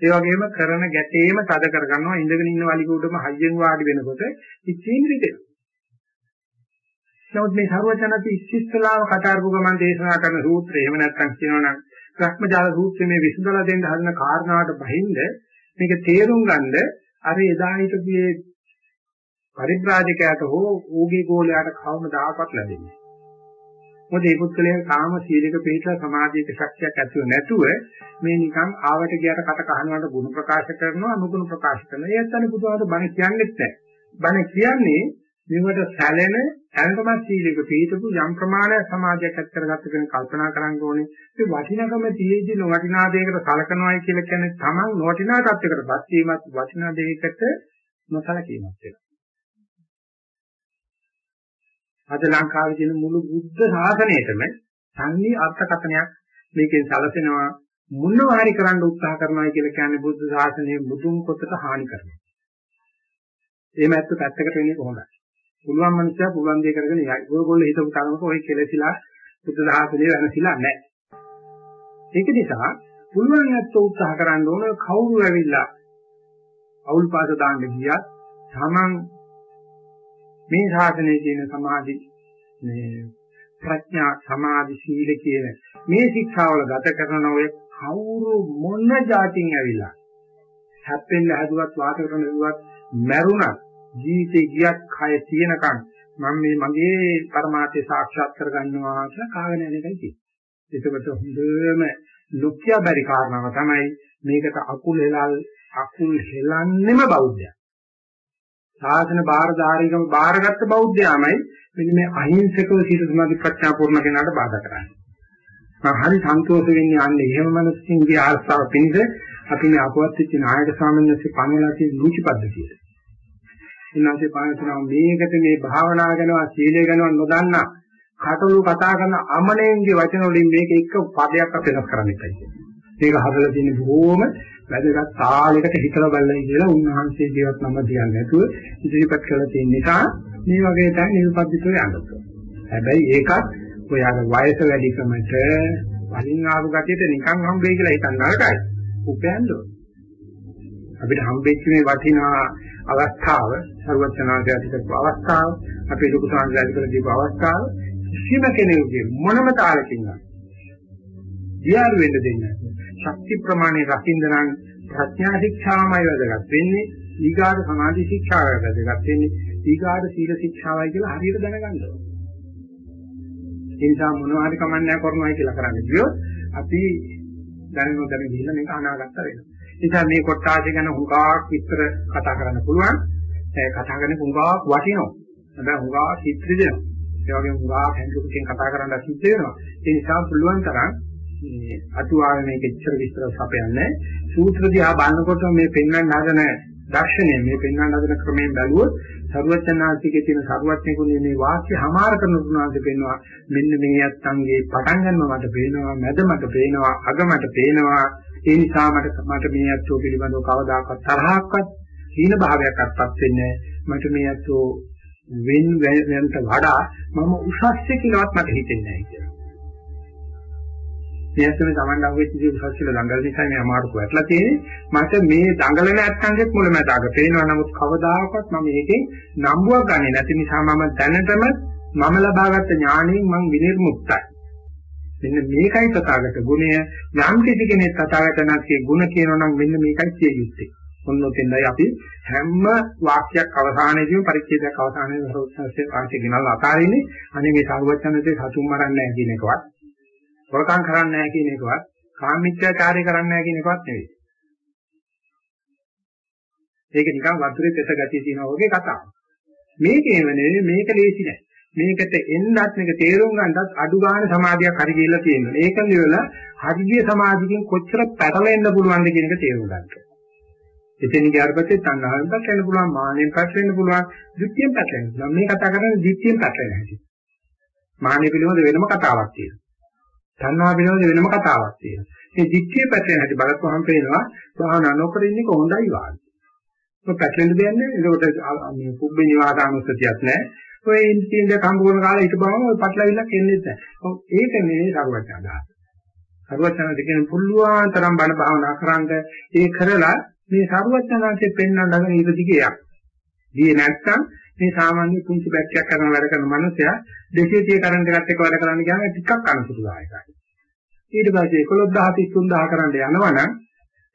ඒ වගේම කරන ගැටේම තද කරගන්නවා. ඉඳගෙන ඉන්න වලිග උඩම හයියෙන් වාඩි වෙනකොට ඉච්චින් රිදෙනවා. නමුත් මේ ਸਰවඥාති ඉස්සිස්සලාම කතාරපු ගමන් දේශනා කරන සූත්‍රය එහෙම නැත්නම් කියනවනම් භ්‍රමජාල සූත්‍රයේ මේ විසඳලා දෙන්න හදන කාරණාවට බහින්ද මේක තේරුම් ගන්න අර එදා හිටපුයේ පරිබ්‍රාජකයාට හෝ ඌගේ ගෝලයාට කවමදාකවත් ලැබෙන්නේ මොකද මේ පුත්කලේ කාම සීලක පිළිපද සමාධියක ශක්තියක් ඇතිව නැතුව මේ නිකන් ආවට ගියට කට කහනවට ගුණ ප්‍රකාශ කරනවා අනුගුණ ප්‍රකාශ කරනවා. ඒත් අනේ බුදුහාමර බණ කියන්නේත් නැහැ. බණ කියන්නේ මේවට සැලෙන අන්තම සීලක පිළිපදපු යම් ප්‍රමාණයක් සමාධියක් ඇති කරගත්ත කෙනෙක් කල්පනා කරන්න ඕනේ. ඒ වටිනාකම තියෙදි නොවටිනා දෙයකට කලකනවායි කියලා කියන්නේ Taman නොවටිනා තත්යකටපත් වීමත් වටිනා දෙයකට නොසලකීමක් වෙනවා. අද ලංකාවේ තියෙන මුළු බුද්ධ ශාසනයටම සංනී අර්ථකථනයක් මේකෙන් සැලසෙනවා මොනවා හරි කරන්න උත්සාහ කරනවා කියලා කියන්නේ බුද්ධ ශාසනයේ මුතුන් පොතට හානි කරනවා. එහෙම ඇත්ත පැත්තකට වෙන්නේ කොහොමද? පුළුවන් මනුස්සයා පුළුවන් දේ කරගෙන යයි. ඔයගොල්ලෝ හිතපු තරමට ඔය කෙලසිලා බුද්ධ ශාසනය වෙනසිලා නැහැ. ඒක නිසා පුළුවන් ඇත්ත උත්සාහ කරන්න ඕන කවුරු ඇවිල්ලා අවුල් පාස දාන්න ගියත් තමන් මේ ශාසනයේ තියෙන සමාධි මේ ප්‍රඥා සමාධි සීල කියන මේ ශික්ෂාවල ගත කරන ඔය කවුරු මොන જાතින් ඇවිල්ලා හැප්පෙන්න හැදුවත් වාත කරන හැදුවත් මැරුණත් ජීවිතේ ගියත් කය තියෙනකන් මම මේ මගේ પરමාර්ථය සාක්ෂාත් කරගන්නවා කියලා කාගෙන යන එකයි තියෙන්නේ. එතකොට හොඳම ලොක්කිය බැරි කාරණාව තමයි මේකට අකුල් හෙලල් අකුල් හෙලන්නෙම බෞද්ධයා. සාසන බාරධාරීකම බාරගත්ත බෞද්ධයාමයි මෙන්න මේ අහිංසකව සීල සමාධි ප්‍රඥා පූර්ණ කෙනාට බාධා කරන්නේ. මම හරි සන්තෝෂ වෙන්නේ අන්නේ එහෙම මිනිස්සුන්ගේ ආස්තාව පිණිස අපි මේ අපවත් වෙච්ච නායක ස්වාමීන් වහන්සේ පනවලා තියෙන රුචි පද්ධතිය. උන්වහන්සේ පානසනවා මේකට මේ භාවනා ගැනව සීලය ගැනව නොදන්නා කටළු කතා කරන අමනෙන්ගේ වචන වලින් මේක එක පදයක් අප වෙනස් කරන්න එපා කියන්නේ. මේක හදලා තියෙන බොහොම වැදගත් තාලයකට හිතලා බලන්න කියලා උන්වහන්සේ ජීවත් නම තියන්නේ නැතුව ඉදිරිපත් කරලා තියෙන නිසා මේ වගේ තැන් නිර්පද්දිතව යනවා. හැබැයි ඒකත් ඔයාගේ වයස වැඩිකමට වලින් ආපු ගතියට නිකන් හම්බෙයි කියලා හිතන්න නරකයි. උපයන්න ඕන. අපිට හම්බෙච්ච මේ වටිනා අවස්ථාව ਸਰවඥාන්සේ අධිකපු අවස්ථාව අපේ ලොකු සංඝයාට කියලා දීපු අවස්ථාව කිසිම කෙනෙකුගේ මොනම තාලකින්වත් දියාරු වෙන්න දෙන්නේ ශක්ති ප්‍රමාණය රකින්න නම් ප්‍රඥා ශික්ෂාමයි වැදගත් වෙන්නේ ඊගාට සමාධි ශික්ෂාවයි වැදගත් වෙන්නේ ඊගාට සීල ශික්ෂාවයි කියලා හරියට දැනගන්න ඕනේ. ඒ නිසා මොනවා හරි කමන්නේ කරනවා කියලා කරන්නේ කියොත් අපි දැනනො දැන ගිහිල්ලා මේක අනාගත වෙනවා. ඒ නිසා මේ කොටාසේ ගැන හුඟක් විස්තර කතා කරන්න පුළුවන්. ඒ කතා කරන්නේ හුඟක් වටිනවා. හැබැයි හුඟක් චිත්‍ර දෙනවා. ඒ වගේම හුඟක් හැංගුකකින් කතා කරන්න සිද්ධ වෙනවා. ඒ නිසා පුළුවන් තරම් මේ අතුආවේ මේක ඉච්ඡර විස්තර සපයන්නේ සූත්‍ර දිහා බලනකොට මේ පෙන්වන්න හදන දර්ශනය. මේ පෙන්වන්න හදන ක්‍රමයෙන් බැලුවොත් සරුවචනාංශිකේ තියෙන සරුවචනේ මේ වාක්‍ය හමාර කරන උනාද පෙන්වනවා මෙන්න මේ යත්තන්ගේ පටන් ගන්නව මට පේනවා මැද මට පේනවා අග මට පේනවා. ඒ නිසා මට මට මේ යත්තෝ පිළිබඳව කවදාකවත් තරහක්වත් හීන භාවයක්වත් වෙන්නේ මට මේ යත්තෝ වෙන් වෙනට වඩා මම උසස්සේ කියලාවත් මට හිතෙන්නේ නැහැ කියලා. මෙයස්මේ Taman අහුවෙච්ච දේ උසස් කියලා දඟල නිසා මේ අමාරුක වැටලා තියෙන්නේ. මට මේ දඟලන නැත්තන්ගෙත් මුලමදාග පේනවා. නමුත් කවදාකවත් මම මේකෙන් නම්බුවක් ගන්නෙ නැති නිසා මම දැනටම මම ලබාගත් ඥාණයෙන් මම විනිර්මුක්තයි. මෙන්න මේකයි තථාගත ගුණය. යම් කිසි කෙනෙක් තථාගතනාගේ ගුණ කියනවා නම් මෙන්න මේකයි කිය යුත්තේ. ඔන්නෝතෙන්දයි අපි හැම වාක්‍යයක් අවසානයේදීම පරිච්ඡේදයක් අවසානයේදී සරෝත්සස්සේ වාක්‍ය ගෙනල්ලා අතාරින්නේ. අනේ මේ සාරවත්චනසේ සතුම් මරන්නේ නැහැ කියන එකවත් හොරකම් කරන්නේ නැහැ කියන එකවත් කාමීත්‍යාචාරය කරන්නේ නැහැ කියන එකවත් නෙවෙයි. ඒක නිකන් වතුරේ තෙත ගැතිය තියෙනවා වගේ කතාවක්. මේකේම නෙවෙයි මේක ලේසි නෑ. මේකට එන්නත් මේක තේරුම් ගන්නත් අඩු ගන්න සමාධියක් හරි ගිහිල්ලා තියෙනවා. ඒක නිවල හරිය සමාධියකින් කොච්චර පැටලෙන්න පුළුවන්ද කියන එක තේරුම් ගන්න. එතෙන් ගියාට පස්සේ තණ්හාවෙන් පැටලෙන්න පුළුවන්, මානෙන් පැටලෙන්න පුළුවන්, ධිට්ඨියෙන් පැටලෙන්න පුළුවන්. මේ කතා කරන්නේ ධිට්ඨියෙන් පැටලෙන හැටි. මානෙ පිළිබඳ වෙනම කතාවක් තියෙනවා. තණ්හා පිළිබඳ වෙනම කතාවක් තියෙනවා. මේ ධිට්ඨිය පැටලෙන හැටි බලපුවහම පේනවා භාවනා නොකර ඉන්නේ කොහොඳයි වාගේ. ඔය පැටලෙන්න දෙයක් නැහැ. ඒකට මේ කුබ්බේ නිවාසානුස්සතියක් නැහැ. ඔය ඉන්දියෙන්ද කම්බුවන කාලේ හිටපුවම ඔය පටලවිල්ලක් එන්නේ නැහැ. ඒක නෙවෙයි සරුවචන අදහස. සරුවචන දෙකෙන් පුළුවන් තරම් බණ භාවනා කරන්ද ඒ කරලා මේ සරුවචනාංශයෙන් පෙන්වන්න හදන ඊට දිගයක්. දී නැත්තම් මේ සාමාන්‍ය පුංචි බැක්කයක් කරන වැඩ කරන මනුස්සයා 230 කරන්ට් එකත් එක්ක වැඩ කරන්න ගියාම ටිකක් අනුසුදුදායකයි. ඊට පස්සේ 11000 33000 කරන්ට් යනවනම්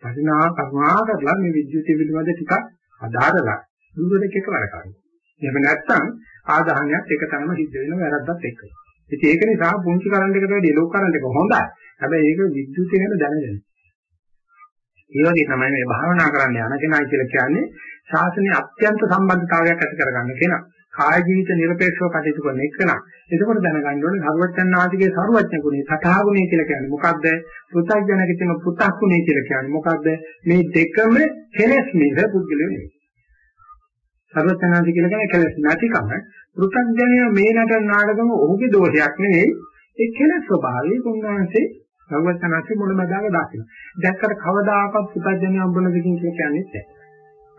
පරිණා කර්මා කරලා මේ විද්‍යුත් පිළිබඳ ටිකක් අදාරලා දුරට එක වැඩ කරනවා. එහෙම නැත්නම් ආදාහනයක් එක තැනම සිද්ධ වෙන වැරද්දක් එක්ක. ඉතින් ඒක නිසා පුංචි කරන්ට් එකට වැඩිය ලොකු කරන්ට් එක හොඳයි. හැබැයි ඒක විද්‍යුත් ගැන දැනගන්න. ඒ වගේ තමයි මේ භාවනා කරන්න යන කෙනා කියලා කියන්නේ ශාසනයේ අත්‍යන්ත සම්බන්ධතාවයක් ඇති කරගන්න කෙනා. කාය ජීවිත নিরপেক্ষව කටයුතු කරන එකනා. එතකොට දැනගන්න ඕනේ සරුවච්චන් ආදිගේ සරුවච්චන් ගුණේ සතහාගුණේ කියලා කියන්නේ මොකක්ද? පුතග්ජනකේ තියෙන පුතක්ුණේ කියලා කියන්නේ මොකක්ද? මේ දෙකම කෙලෙස් මිස පුද්ගලයෝ නෙවෙයි. සරුවච්චන් ආදි කියලා කියන්නේ කෙලෙස් නැතිකම. පුතග්ජනයා මේ නටන නාටකම ඔහුගේ දෝෂයක් නෙවෙයි. ඒ කෙලෙස් ස්වභාවය තුන්වන්සේ සරුවච්චන් ආසි මුලමදාග දාසිනවා. දැක්කට කවදාකවත් පුතග්ජනයා අඹනදකින් කියන්නේ නැහැ.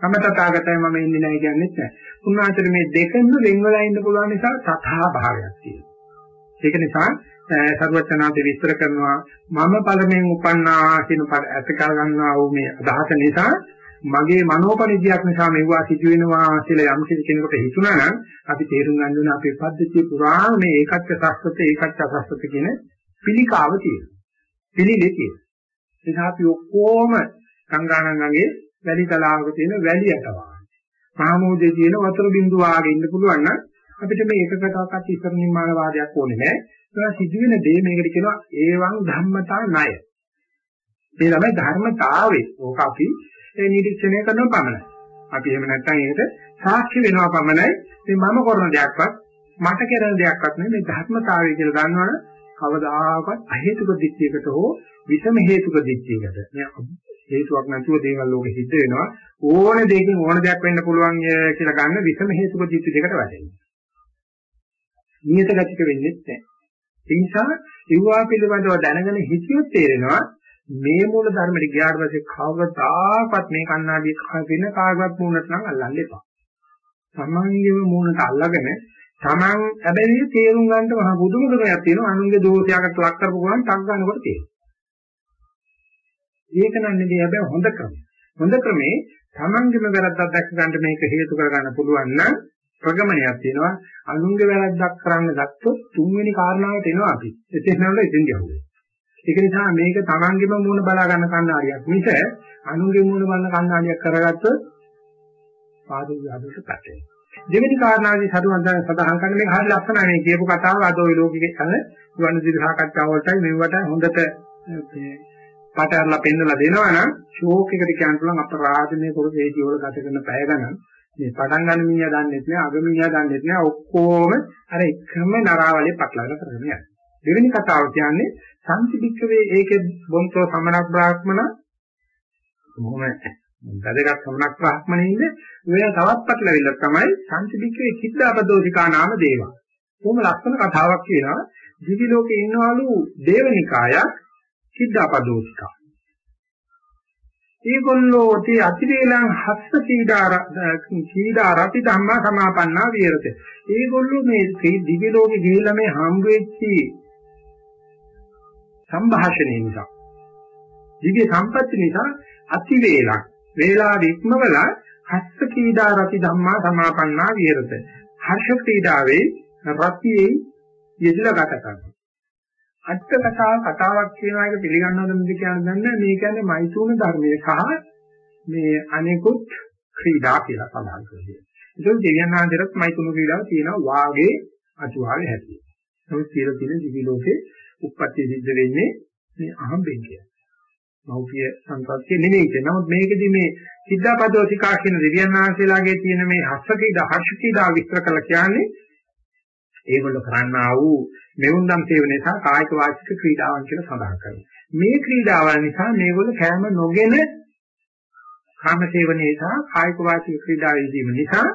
කමතථාගතයි මම ඉන්නේ නැහැ කියන්නේ නැහැ. උන්වහන්සේට මේ දෙකෙන්ම වෙන් වෙලා ඉන්න පුළුවන් නිසා තථා භාවයක් තියෙනවා. ඒක නිසා සර්වචනාදී විස්තර කරනවා මම පළමෙන් උපන්නා කියන ඇත කර ගන්නවා වූ මේ අදහස නිසා මගේ මනෝපනිදියක් නිසා මෙවුවා සිදු වෙනවා කියලා යම් කෙනෙකුට හිතුණා නම් අපි තේරුම් ගන්න ඕනේ අපේ පද්ධතිය පුරා මේ ඒකච්ච සස්සත ඒකච්ච අසස්සත කියන පිළිකාව තියෙනවා. පිළිලේ තියෙනවා. ඒක අපි ඔක්කොම සංගාණංගගේ වැලි තලාවක තියෙන වැලි යට වාගේ. මහමෝදේ තියෙන වතුර බිඳුව වාගේ ඉන්න පුළුවන් නම් අපිට මේ එකකටවත් ඉස්සර නිර්මාණ වාදයක් ඕනේ නැහැ. ඒක සිදුවෙන දේ මේකට කියනවා ඒවං ධම්මතා ණය. මේ තමයි ධර්මතාවේ. ඕක අපි නිරීක්ෂණය කරනවා පමණයි. අපි එහෙම නැත්නම් ඒකට සාක්ෂි වෙනවා පමණයි. මේ මම කරන දෙයක්වත් මට කරන දෙයක්වත් නෙමෙයි මේ ධර්මතාවය කියලා දන්නවනේ කවදාකවත් අහේතුක දිට්ඨියකට හෝ විසම හේතුක දිට්ඨියකට මේ හේතුවක් නැතුව දේවල් ලෝකෙ සිද්ධ වෙනවා ඕන දෙයකින් ඕන දෙයක් වෙන්න පුළුවන් කියලා ගන්න විසම හේතුක දිට්ඨි දෙකට වැටෙනවා. නියත ගතික වෙන්නේ නැහැ. ඒ නිසා ඉවවා පිළිබඳව දැනගෙන හිතියොත් තේරෙනවා මේ මූල ධර්මෙට ගියාට පස්සේ කවදාකවත් මේ කණ්ණාඩිය වෙන කාගවත් මූණට නම් අල්ලන්න එපා. තමන්ගේම මූණට අල්ලගෙන තමන් හැබැයි තේරුම් ගන්නට මහ බුදුම ක්‍රමයක් තියෙනවා අනුන්ගේ දෝෂයකට ලක් කරපු ගමන් ටක් ගන්නකොට තේරෙනවා. ඒක නන්නේ හැබැයි හොඳ ක්‍රමය. හොඳ ක්‍රමේ තමන්ගේම වැරද්දක් දැක ගන්න මේක හේතු කරගන්න පුළුවන් නම් ප්‍රගමනයක් තියෙනවා. අනුන්ගේ වැරද්දක් කරන්න ගත්තොත් තුන්වෙනි කාරණාවට එනවා අපි. එතෙන් නේද එතෙන් යන්නේ. ඒක නිසා මේක තමන්ගේම මූණ බලා ගන්න කණ්ණාඩියක් මිස අනුන්ගේ මූණ බලන කණ්ණාඩියක් කරගත්තොත් පාදු විහාරයට පැටලෙනවා. දෙවෙනි කාරණාවේ සතුන් සඳහන් කරන මේක හරිය ලස්සනයි මේ කියපු කතාව අද ඔය ලෝකෙක අර ගුවන් විදුලි සාකච්ඡාව වලටයි මෙවට හොඳට පාටarලා පෙන්නලා දෙනවනම් ෂෝක් එකට කියන්න පුළුවන් අපරාධනේ කරු වේදී වල ගත කරන පැය ගණන්. මේ පටන් ගන්න මිනිහා දන්නේ නැහැ අග මිනිහා දන්නේ නැහැ ඔක්කොම අර එකම නරාවලිය පටලවලා කරගෙන යනවා දෙවෙනි කතාව කියන්නේ සම්තිබික්කවේ ඒකේ බොන්තෝ සමනක් බ්‍රාහ්මණ මොහොම වැදගත් සමනක් ප්‍රාක්‍මණින්ද වෙන තවත් පැටලවිල්ල තමයි සංතිබික්කේ කිද්දාපදෝසිකා නාම දේවා. කොහොම ලස්සන කතාවක් කියනවා? දිවි ලෝකේ ඉන්නවලු දේවනිකායක් කිද්දාපදෝසිකා. ඒගොල්ලෝ තී අතිවේලං හස්ස සීඩාර සීඩා රති ධම්මා සමාපන්නා විහෙරත. ඒගොල්ලෝ මේ දිවි ලෝකේ ගිහිල්ලා මේ හම් වෙච්චි සංభాෂණය නිසා දිව්‍ය සම්පatti නිසා අතිවේලං වේලා වික්මවලා හස්ස කීඩා රති ධම්මා සමාපන්නා විහෙරත. හර්ෂ ක්‍රීඩාවේ රතියේ යෙදලා ගත කරනවා. අට කතා කතාවක් කියන එක පිළිගන්නවද නැද්ද කියන දන්නේ මේ කියන්නේ මෛතුන ධර්මයේ සහ මේ අනෙකුත් ක්‍රීඩා කියලා සඳහන් කරනවා. ඒක දෙවියන්හන්දරත් මෛතුන ක්‍රීඩාව තියෙනවා වාගේ අතුවාගේ හැටි. නමුත් කියලා තියෙන දිවි ලෝකේ උප්පත්ති සිද්ධ වෙන්නේ මේ අහම්බෙන් කියන. මෞපිය සංසත්ය නෙමෙයි කියන. නමුත් මේකෙදි මේ සිද්ධාපදෝසිකා කියන දෙවියන්හන්සේලාගේ තියෙන මේ හස්සකීදා හර්ෂකීදා විස්තර කළ කියන්නේ ඒගොල්ලෝ කරන්නා වූ මෙවුන්දම් සේවනයේ සහ කායික වාචික ක්‍රීඩාවන් කියලා සඳහන් කරනවා. මේ ක්‍රීඩාවන් නිසා මේගොල්ලෝ කැම නොගෙන කාම සේවනයේ සහ කායික වාචික ක්‍රීඩා වීම නිසා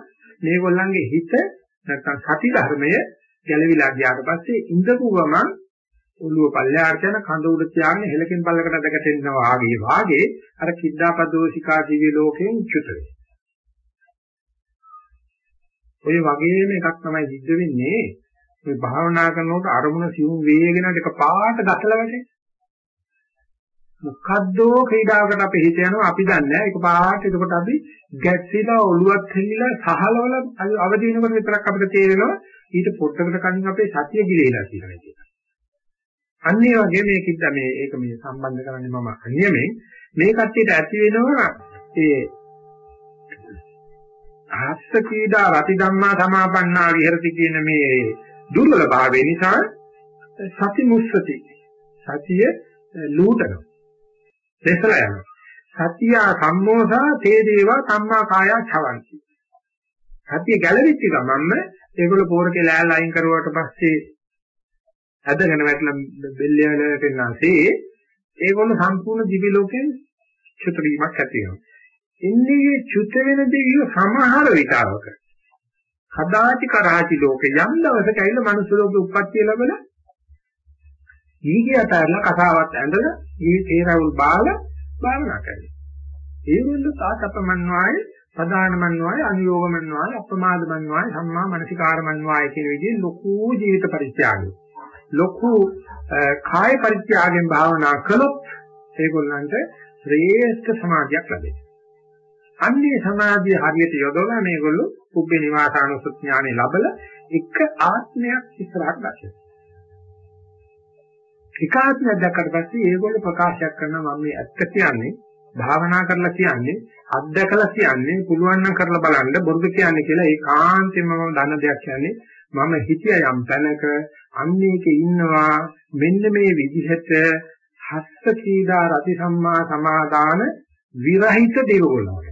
මේගොල්ලන්ගේ හිත නැත්තම් සති ධර්මය ගැලවිලා ගියාට පස්සේ ඉඳපු ගමන් ඔළුව පල්ලෙහාට යන කඳ උඩ තියාගෙන හෙලකින් පල්ලකට දැකටෙනවා වාගේ වාගේ අර කිද්දාපදෝසිකා දිව්‍ය ලෝකයෙන් චුත වෙනවා. ඔය වගේම එකක් තමයි සිද්ධ වෙන්නේ මේ භාවනා කරනකොට අරමුණ සිවුම් වේගෙන එක පාට ගසලා වැටේ. මොකද්දෝ ක්‍රීඩාවකට අපි හිත යනවා අපි දන්නේ නැහැ. ඒක පාට එතකොට අපි ගැස්සිලා ඔළුවත් හෙල්ලිලා සහලවල අවදි වෙනකොට විතරක් අපිට තේරෙනවා ඊට පොට්ටකට කලින් අපේ සතිය ගිලේලා තියෙනවා කියලා. අන්න ඒ වගේ මේ කිද්ද මේ ඒක මේ සම්බන්ධ කරන්නේ මම අනියමෙන් මේ කට්ටියට ඇති වෙනවා ඒ ආස්ත කීඩා රති ධම්මා සමාපන්නා විහෙරති කියන මේ දුර්වල භාවය නිසා සති මුස්සති. සතිය ලූටනවා දෙසලා යනවා සතිය සම්මෝසා තේ දේවා සම්මා කායා චවಂತಿ සතිය ගැලවිච්ච ගමන්ම ඒගොල්ලෝ පෝරකේ ලෑල්ල අයින් කරුවාට පස්සේ ඇදගෙන වැටලා බෙල්ලයට එනවාසේ ඒගොල්ලෝ සම්පූර්ණ දිවි ලෝකෙන් චුත වීමක් ඇති වෙනවා. ඉන්නේ චුත වෙන දෙවියෝ සමහර විතරක කදාචි කරාචි ලෝකේ යම් දවසක ඇවිල්ලා මනුස්ස ලෝකෙ උප්පත්තිය ලැබලා ඊගේ අතරලා කතාවත් ඇඳලා ඊ තේරවුල් බාලා භාවනා කරනවා. ඒ වුණ තාතපමන්වාය ප්‍රධානමන්වාය අනියෝගමන්වාය අප්‍රමාදමන්වාය සම්මා මනසිකාරමන්වාය කියන විදිහේ ලොකු ජීවිත පරිත්‍යාගය. ලොකු කාය පරිත්‍යාගයෙන් භාවනා කළොත් ඒගොල්ලන්ට ශ්‍රේෂ්ඨ සමාධියක් ලැබෙනවා. අන්නේ සමාධිය හරියට යොදවලා මේගොල්ලෝ කුබ්බේ නිවාසානුසුත් ඥානෙ ලැබලා එක ආත්මයක් ඉස්සරහට දැක්කේ. එක ආත්මයක් දැක්කට පස්සේ ඒගොල්ලෝ ප්‍රකාශයක් කරනවා මම මේ ඇත්ත කියන්නේ භාවනා කරලා කියන්නේ අත්දකලා කියන්නේ පුළුවන් නම් කරලා බලන්න බොරුද කියන්නේ කියලා ඒකාන්තයෙන්ම මම දන්න දෙයක් කියන්නේ මම හිතිය යම් තැනක අන්නේක ඉන්නවා මෙන්න මේ විදිහට හස්ත කීදා රති සම්මා සමාදාන විරහිත දේවගොල්ලෝ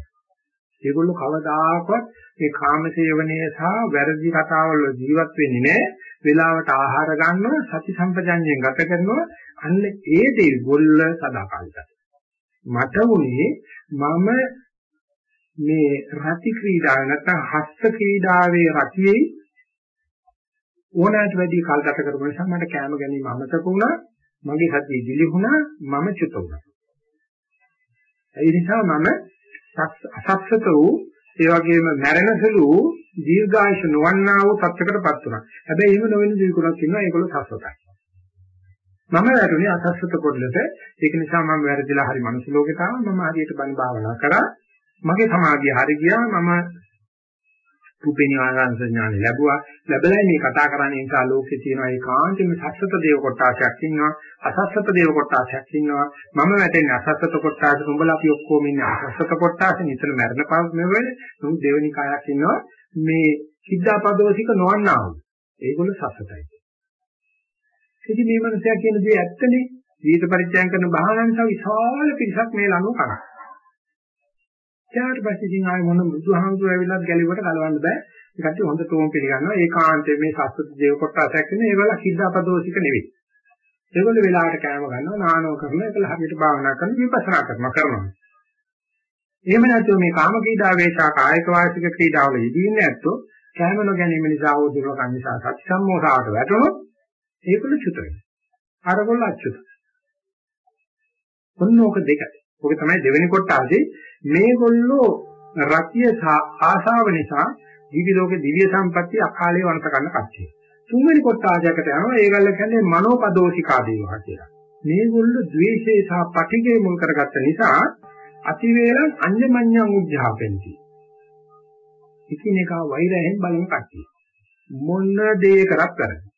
ඒගොල්ලෝ කවදාකවත් මේ කාම සේවනයේ සහ වැරදි කතාවල ජීවත් වෙන්නේ නැහැ. වෙලාවට ආහාර ගන්නවා, සති සම්පජඤ්ඤයෙන් ගත කරනවා. අන්න ඒ දේගොල්ල සදාකාලිකයි. මට උනේ මම මේ රති ක්‍රීඩාව නැත්නම් හස්ත ක්‍රීඩාවේ රතියේ ඕනෑමට වැඩි කල් ගත කරපු නිසා මට කැම ගැනීම අමතක වුණා. මගේ සතිය දිලිහුණා. මම චුත වුණා. ඒ නිසා මම අසත්සත වූ ඒ වගේම මැරෙනසලු දීර්ඝායස නොවන්නා වූ තත්යකටපත් වුණා. හැබැයි එහෙම නොවෙන ජීවිකුණක් ඉන්නවා ඒගොල්ලෝ සත්සතයි. මම වැටුනේ අසත්සත කොල්ලට. ඒක නිසා මම වැරදිලා හරි මනුස්ස ලෝකේ තාම මම හරියට බණ භාවනා කරා. මගේ සමාධිය හරි ගියා. මම පුපේනිවාසං ඥාන ලැබුවා. ලැබලා මේ කතා කරන්නේ නිසා ලෝකේ තියෙන ඒකාන්තයෙන්ම සත්සත දේව කොටසක් ඉන්නවා අසත්සත දේව කොටසක් ඉන්නවා. මම වැටෙන්නේ අසත්සත කොටසට උඹලා අපි ඔක්කොම ඉන්නේ අසත්සත කොටස. නිතර මරණ පාස් නෙවෙයි නුන් දෙවෙනි කායක් ඉන්නවා. මේ සිද්ධාපදෝසික නොවන්නා වූ. ඒගොල්ලෝ සත්සතයි. ඉතින් මේ මනසයා කියන දේ ඇත්තනේ. ජීවිත පරිත්‍යාග කරන භාවනාවෙන් විශාල පිරිසක් මේ ලනු කරා ඊට පස්සේ ඉතින් ආයේ මොන බුදුහාමුදුරුවෝ ඇවිල්ලත් ගැලෙවට කලවන්න බෑ. ඒ කට්ටිය හොඳ තෝම පිළිගන්නවා. ඒකාන්තයෙන් මේ සත්‍ය දේව කොටසක් නෙවෙයි. ඒගොල්ලෝ සිද්ධාපදෝසික නෙවෙයි. ඒගොල්ලෝ වෙලාවට කෑම ගන්නවා, නානෝ කරනවා, ඒකල හරියට භාවනා කරනවා, විපස්සනා කරනවා කරනවා. එහෙම නැත්නම් මේ කාම ක්‍රීඩා වේශා කායික වාචික ක්‍රීඩාවල යෙදීන්නේ නැත්තෝ කැම නොගැනීම නිසා හෝ දුර්වකම් නිසා සත්‍ය සම්මෝහාවට වැටුණොත් ඒකළු චුත වෙනවා. අරගොල්ල අච්චුත. ඔන්නෝක දෙකයි. ඔක තමයි දෙවෙනි කොටාවේ මේගොල්ලෝ රතිය ආශාව නිසා දිවි ලෝකේ දිව්‍ය සම්පatti අකාලේ වන්ත කරන කච්චිය. තුන්වෙනි කොටාජයකට යනවා ඒගොල්ල කියන්නේ මනෝපදෝෂිකා දේවා කියලා. මේගොල්ලෝ ද්වේෂය සහ පටිඝය මුල් කරගත්ත නිසා අතිවේලං අඤ්ඤමඤ්ඤං උද්ධාපෙන්ති. එකිනෙකා වෛරයෙන් බලන කට්ටිය. මොන දේ කරත් කරන්නේ.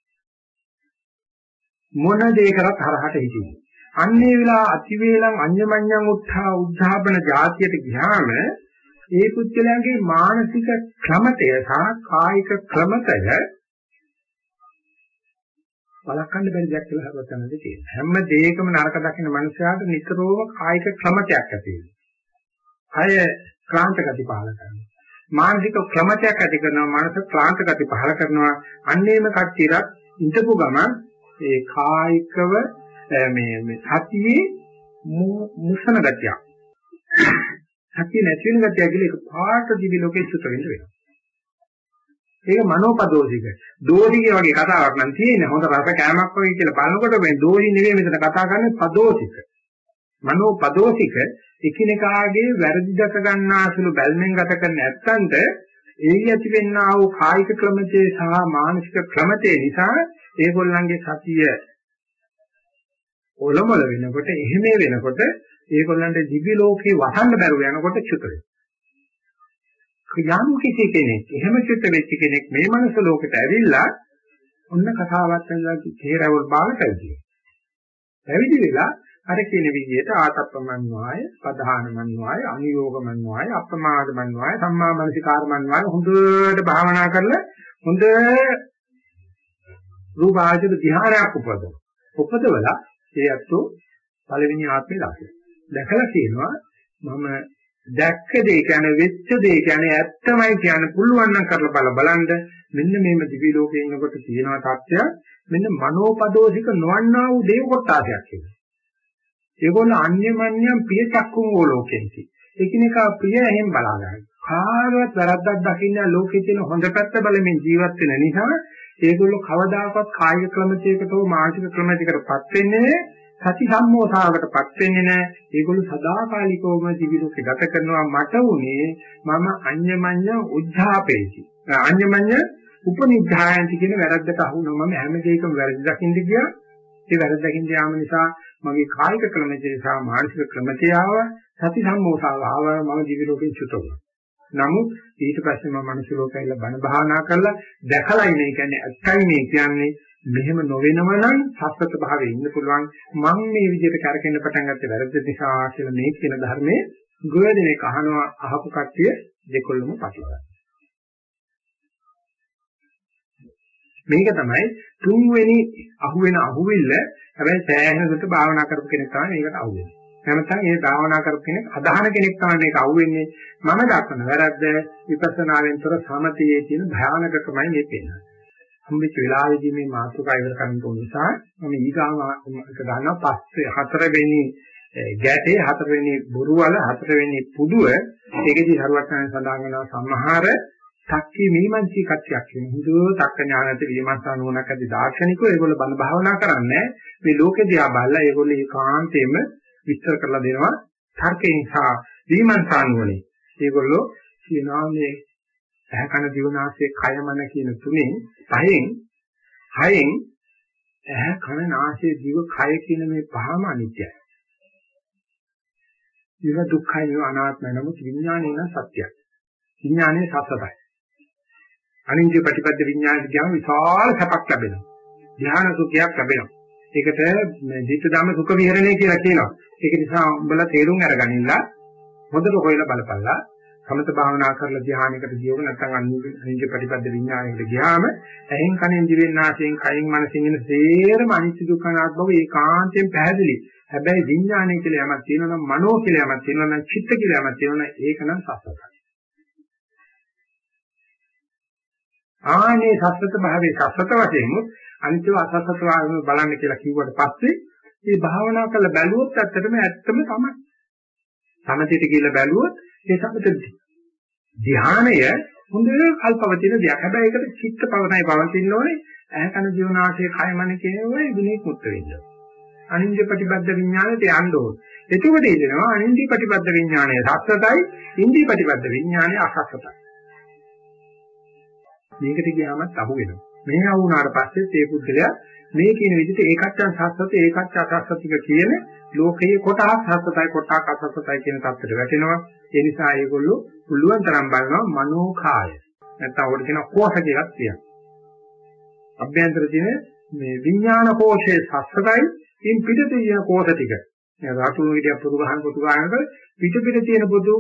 මොන දේ කරත් හරහට හිටින්නේ. අන්නේ වෙලාව අතිවේලං අඤ්ඤමඤ්ඤං උත්ථා උද්ධාපන જાතියට ගියාම ඒ පුද්ගලයන්ගේ මානසික ක්‍රමතය සහ කායික ක්‍රමතය බලකන්න බැරි දෙයක් කියලා හරවත් තමයි තියෙන්නේ. හැම දෙයකම නරක දකින්න මනුස්සයාට නිතරම කායික ක්‍රමතයක් ඇති වෙනවා. අය ක්ලාන්ත ගති පහල කරනවා. මානසික ක්‍රමතයක් ඇති කරනවා මනස ක්ලාන්ත ගති පහල කරනවා. අන්නේම කට්ටියට ඉඳපු ගමන් ඒ කායිකව මේ මේ සතියේ මුසන ගතියක්. සතිය නැති වෙන ගතිය කියලා ඒක පාට දිවි ලෝකෙ සුත වෙන්න වෙනවා. ඒක මනෝපදෝෂික. දෝෂිකේ වගේ කතාවක් නම් තියෙන්නේ හොඳ රස කෑමක් වගේ කියලා බලනකොට මේ දෝෂි නෙවෙයි මෙතන කතා කරන්නේ පදෝෂික. මනෝපදෝෂික එකිනෙකාගේ වැරදි දක ගන්නාසුළු බැල්මෙන් ගත කරන නැත්තන්ට ඒ ඇති වෙන්නා වූ කායික ක්‍රමයේ සහ මානසික ක්‍රමයේ නිසා ඒගොල්ලන්ගේ සතිය ඔලොමල වෙනකොට එහෙම වෙනකොට ඒගොල්ලන්ට දිවි ලෝකේ වහන්න බැරුව යනකොට චුත වෙනවා. යම් කිසි කෙනෙක් එහෙම චුත වෙච්ච කෙනෙක් මේ මනස ලෝකෙට ඇවිල්ලා ඔන්න කතාවක් කරලා තේරවල් බාගටදී. පැවිදි වෙලා අර කියන විදිහට ආතප්පමන්්වාය, පධානමන්්වාය, අනියෝගමන්්වාය, අප්‍රමාදමන්්වාය, සම්මා මනසිකාරමන්්වාය හොඳට භාවනා කරලා හොඳ රූප ආයතන ධ්‍යානයක් උපදව. උපදවලා ඒ අත්ෝ පළවෙනි ආත්මේ දානවා. දැකලා කියනවා මම දැක්ක දේ කියන්නේ වෙච්ච දේ කියන්නේ ඇත්තමයි කියන්න පුළුවන් නම් කරලා බල බලන්න මෙන්න මේම දිවි ලෝකේ ඉන්නකොට තියෙනවා තත්ත්වයක් මෙන්න මනෝපදෝෂික නොවන්නා වූ දේව කොටාසයක් කියලා. ඒගොල්ලෝ අන්‍යමන්‍යම් ප්‍රිය චක්කුම් වූ ලෝකෙන්ති. එකිනෙකා ප්‍රිය එහෙන් බලා ගන්න. කාගවත් වැරද්දක් දකින්න ලෝකේ තියෙන හොඳ පැත්ත බලමින් ජීවත් වෙන නිසා ඒගොල්ලෝ කවදාකවත් කායික ක්‍රමයකට හෝ මානසික ක්‍රමයකටපත් වෙන්නේ සති සම්මෝධාවකටපත් වෙන්නේ නැහැ. ඒගොල්ලෝ සදාකාලිකවම ජීවිතේ ගත කරනවා මට උනේ මම අඤ්ඤමඤ්ඤ උද්ධාපේති. අඤ්ඤමඤ්ඤ උපනිද්ධායන්ති කියන වැරද්දට අහු වුණා මම හැම දෙයකම වැරදි දකින්න ගියා. ඒ වැරද්ද දකින්න යාම නිසා මගේ කායික ක්‍රමයේ සහ මානසික ක්‍රමයේ ආව සති සම්මෝධාව ආව මම ජීවිතෝකෙන් චුත වුණා. නමුත් ඊට පස්සේ මම මනුෂ්‍ය ලෝකයල බණ භාවනා කරලා දැකලා ඉන්නේ. කියන්නේ අත්‍යයි මේ කියන්නේ. මෙහෙම නොවෙනම නම් සත්‍යත භාවයේ ඉන්න පුළුවන්. මම මේ විදිහට කරකෙන්න පටන් ගත්තේ වැරද්ද නිසා කියලා මේ කියන ධර්මයේ ගොඩනෙක් අහනවා අහපු කට්ටිය දෙකොල්ලම පටලවා. මේක තමයි තුන්වෙනි අහුවෙන අහුවිල්ල. හැබැයි සෑහෙන දුරට භාවනා කරපු කෙනෙක් තමයි මේකට අහුවෙන්නේ. නැත්නම් ඒ භාවනා කරපු කෙනෙක් අදහන කෙනෙක් තමයි මේක අහුවෙන්නේ. මම දක්වන වැරද්ද විපස්සනාවෙන් තොර සමතියේ තියෙන භයානකකමයි මේ පේන්නේ හම්බෙච්ච වෙලාවේදී මේ මාතෘකා ඉවර කරන්න ඕන නිසා මම ඊගාම එක ගන්නවා පස්සේ හතරවෙනි ගැටේ හතරවෙනි බොරුවල හතරවෙනි පුඩුව ඒකදී හරුවත් යන සඳහන් වෙනවා සම්හාර සක්කි මීමන්ති කච්චයක් කියන හුදු තක්ක ඥානත විමර්ශන නුවණක් ඇති දාර්ශනිකෝ ඒගොල්ලෝ බණ භාවනා කරන්නේ. මේ ලෝකේ දිහා බලලා ඒගොල්ලෝ ඒකාන්තයෙන්ම විස්තර කරලා දෙනවා තර්කයෙන් සහ විමර්ශන නුවණේ ඒගොල්ලෝ කියනවා මේ ඇහැ කන දිව නාසය කය මන කියන තුනෙන් පහෙන් හයෙන් ඇහැ කන නාසය දිව කය කියන මේ පහම අනිත්‍යයි. ඉව දුක්ඛයි නිව අනාත්මයි නමුත් විඥානය නම් සත්‍යයි. විඥානයේ සත්‍යයි. අනිත්‍ය ප්‍රතිපද විඥානයේ කියම විශාල සැපක් ලැබෙනවා. ධ්‍යාන සුඛයක් ලැබෙනවා. ඒකට මේ ධිට ධම්ම සුඛ විහරණය කියලා කියනවා. ඒක නිසා උඹලා තේරුම් අරගනින්න හොඳට හොයලා බලපල්ලා සමත භාවනා කරලා ධ්‍යානයකට ගියොත් නැත්නම් අනිත්‍ය ප්‍රතිපද විඥානයකට ගියාම ඇහෙන් කනෙන් දිවෙන් නාසයෙන් කයින් මනසින් එන සේරම අනිත්‍ය දුක්ඛ අනාත්ම බව ඒකාන්තයෙන් පැහැදිලි. හැබැයි විඥානය කියලා යමක් තියෙනවා නම් මනෝ කියලා යමක් තියෙනවා නම් චිත්ත කියලා යමක් තියෙනවා නම් ඒක නම් සත්‍යයි. ආනේ සත්‍යත භාවයේ සත්‍යත වශයෙන් අනිත්‍ය අසත්‍යත භාවය බලන්න කියලා කිව්වට පස්සේ මේ භාවනා කරලා බැලුවොත් ඇත්තටම ඇත්තම තමයි. සමථයට කියලා බැලුවොත් ඒ සමත ධානය හොඳ කල්පවතින දෙයක්. හැබැයි ඒකට චිත්ත පවණයි පවතින්න ඕනේ. ඇහැ කන ජීවනාශය කය මන කියනවා ගුණේ මුත්‍ත වෙන්න. අනින්ද්‍ය ප්‍රතිබද්ධ විඥානයට යන්න ඕනේ. එතකොට ඉදෙනවා අනින්ද්‍ය ප්‍රතිබද්ධ විඥානය සත්‍යතයි, ඉන්ද්‍රිය ප්‍රතිබද්ධ විඥානය අසත්‍යතයි. මේකට ගියාමත් අහු වෙනවා. මේ අහු වුණාට පස්සේ ඒ පුද්ගලයා මේ කියන විදිහට ඒකච්ඡන් සත්‍යත ඒකච්ඡ අසත්‍යතික කියන ලෝකයේ කොටහක් සත්‍යතයි කොටහක් අසත්‍යතයි කියන தත්තට වැටෙනවා. ඒ නිසා ඒගොල්ලෝ පුළුවන් තරම් බලනවා මනෝකාය. නැත්නම් ඔකට කියන කෝෂ කියලා කියනවා. අභ්‍යන්තර තියෙන මේ විඥාන කෝෂයේ සත්‍යතයි ඉන් පිටත තියෙන කෝෂ ටික. රාතුණු විදිය පුරු ගහන පුතු ගහනක පිට පිට තියෙන පොදු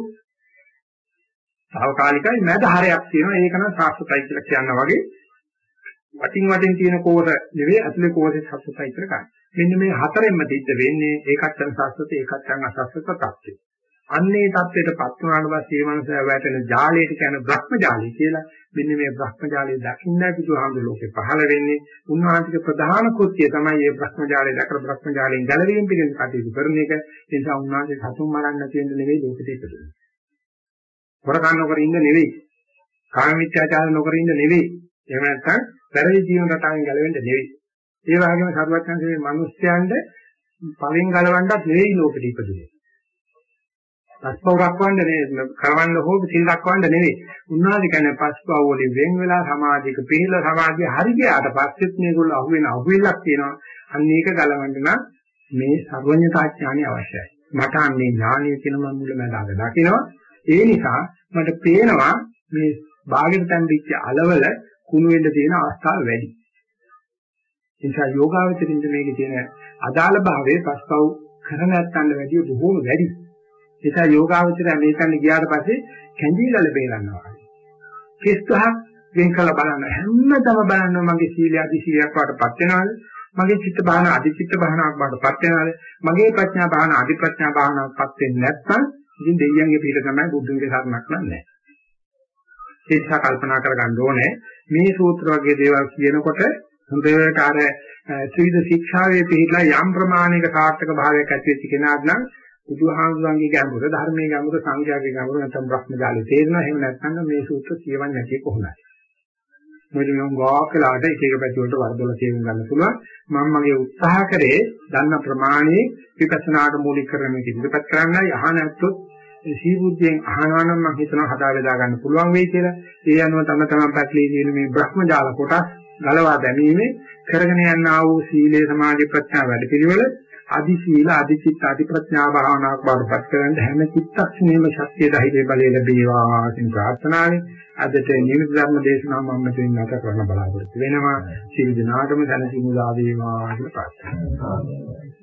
සාවකාලිකයි. මැද හරයක් තියෙනවා. ඒක නම් සාස්ත්‍යයි කියලා කියනවා වගේ. වටින් වටින් තියෙන කෝෂ නෙවෙයි ඇතුලේ කෝෂේ සත්‍යයි කියලා ගන්න. මෙන්න මේ හතරෙන්ම තිද්ද වෙන්නේ ඒකච්චන් සාස්ත්‍ය ඒකච්චන් අසස්ත්‍ය තත්ත්වය. අන්නේ தත්ත්වයටපත් වුණාට පස්සේ මේ මනස වැටෙන ජාලයට කියන බ්‍රහ්ම ජාලය කියලා මෙන්න මේ බ්‍රහ්ම ජාලය දකින්නයි බුදුහාමුදුර ලෝකේ පහළ වෙන්නේ. උන්වහන්සේගේ ප්‍රධාන කෘත්‍යය තමයි මේ බ්‍රහ්ම ජාලය දැකලා බ්‍රහ්ම ජාලයෙන් ගැලවීම පිළිබඳ කටයුතු කරන එක. ඒ නිසා උන්වහන්සේ සතුන් මරන්න තියෙන නෙවෙයි ලෝකෙට ඉපදුනේ හොරකම් නොකර ඉන්න නෙවෙයි කාම මිත්‍යාචාර නොකර ඉන්න නෙවෙයි එහෙම නැත්නම් වැරදි ජීවන රටාවෙන් ගැලවෙන්න නෙවෙයි ඒ වගේම සරුවත්යන්සේ මිනිස්යන්ට පවෙන් ගලවන්නත් නෙවෙයි ලෝකෙට ඉපදුනේ පස්පව රක්වන්න නෙවෙයි කරවන්න හෝ සිල් රක්වන්න නෙවෙයි. උන්වහන්සේ කියන්නේ පස්පව වලින් වෙන් වෙලා සමාධියක පිළිල සමාධිය හරි ගියාට පස්සෙත් මේගොල්ලෝ අහුවෙන අහුවෙලක් තියෙනවා. අන්න ඒක ගලවන්න නම් මේ සර්වඥතා ඥානය අවශ්‍යයි. මට අන්නේ ඥානය කියන මම මුලමඳාක දකිනවා. ඒ නිසා මට පේනවා මේ බාගෙට තැම්පිච්ච අලවල කුණු වෙන්න තියෙන අවස්ථාව වැඩි. ඒ නිසා යෝගාවචරින්ද මේකේ තියෙන අදාළ භාවයේ පස්පව කරන නැත්තන් වැඩි බොහෝම වැඩි. නිසා යෝගාවචරය මේකන්න ගියාට පස්සේ කැඳිලා ලැබෙනවා. කිස් ගහක් වෙන් කළ බලන්න හැමදම බලන්න මගේ සීල අධි සීලයක් වඩපත් වෙනවද? මගේ චිත්ත භාවන අධි චිත්ත භාවනාවක් වඩපත් වෙනවද? මගේ ප්‍රඥා භාවන අධි ප්‍රඥා භාවනාවක්පත් වෙන්නේ නැත්නම් ඉතින් දෙයියන්ගේ පිට තමයි බුදුන්ගේ සරණක් නැහැ. ඒ නිසා කල්පනා කරගන්න ඕනේ මේ සූත්‍ර වගේ දේවල් කියනකොට හොඳට අර ත්‍රිවිධ ශික්ෂාවේ පිළිලා යම් ප්‍රමාණයක සාර්ථක භාවයක් ඇති වෙච්ච කෙනාට නම් බුදුහාමුදුරන්ගේ ගැඹුර ධර්මයේ ගැඹුර සංඛ්‍යාවේ ගැඹුර නැත්නම් බ්‍රහ්මජාලේ තේරෙනවා. එහෙම නැත්නම් මේ සූත්‍ර කියවන්නේ නැති කොහොමද? මොකද මම ගාකලාට එක එක පැති වලට වරදොල තේරුම් ගන්න පුළුවන්. මම මගේ උත්සාහ කරේ දන්න ප්‍රමාණයේ විපස්සනාට මූලික කරගෙන මේක ඉදිරිපත් කරන්නයි. අහන ඇත්තොත් සීබුද්ධියෙන් අහනවා නම් මම හිතනවා හදා බෙදා ගන්න පුළුවන් වෙයි කියලා ඒ අනුව තම තමන් පැටලී තියෙන මේ බ්‍රහ්මජාල කොටස් ගලවා දැමීමේ කරගෙන යන ආ වූ සීලේ සමාධි ප්‍රඥා වැඩ පිළිවෙල අදි සීල අදි චිත්ත අදි ප්‍රඥා භාවනාවක් බාරපත් කරගන්න හැම චිත්තක්ෂණයම ශක්තිය ධෛර්ය බලය ලැබේවා කියන ප්‍රාර්ථනාවෙන් අදට නිමිති ධර්ම දේශනාව මම මෙතනින් නැත කරන්න බලාපොරොත්තු වෙනවා. සියලු දෙනාටම දැනසිමු ලා වේවා කියලා ප්‍රාර්ථනා කරනවා.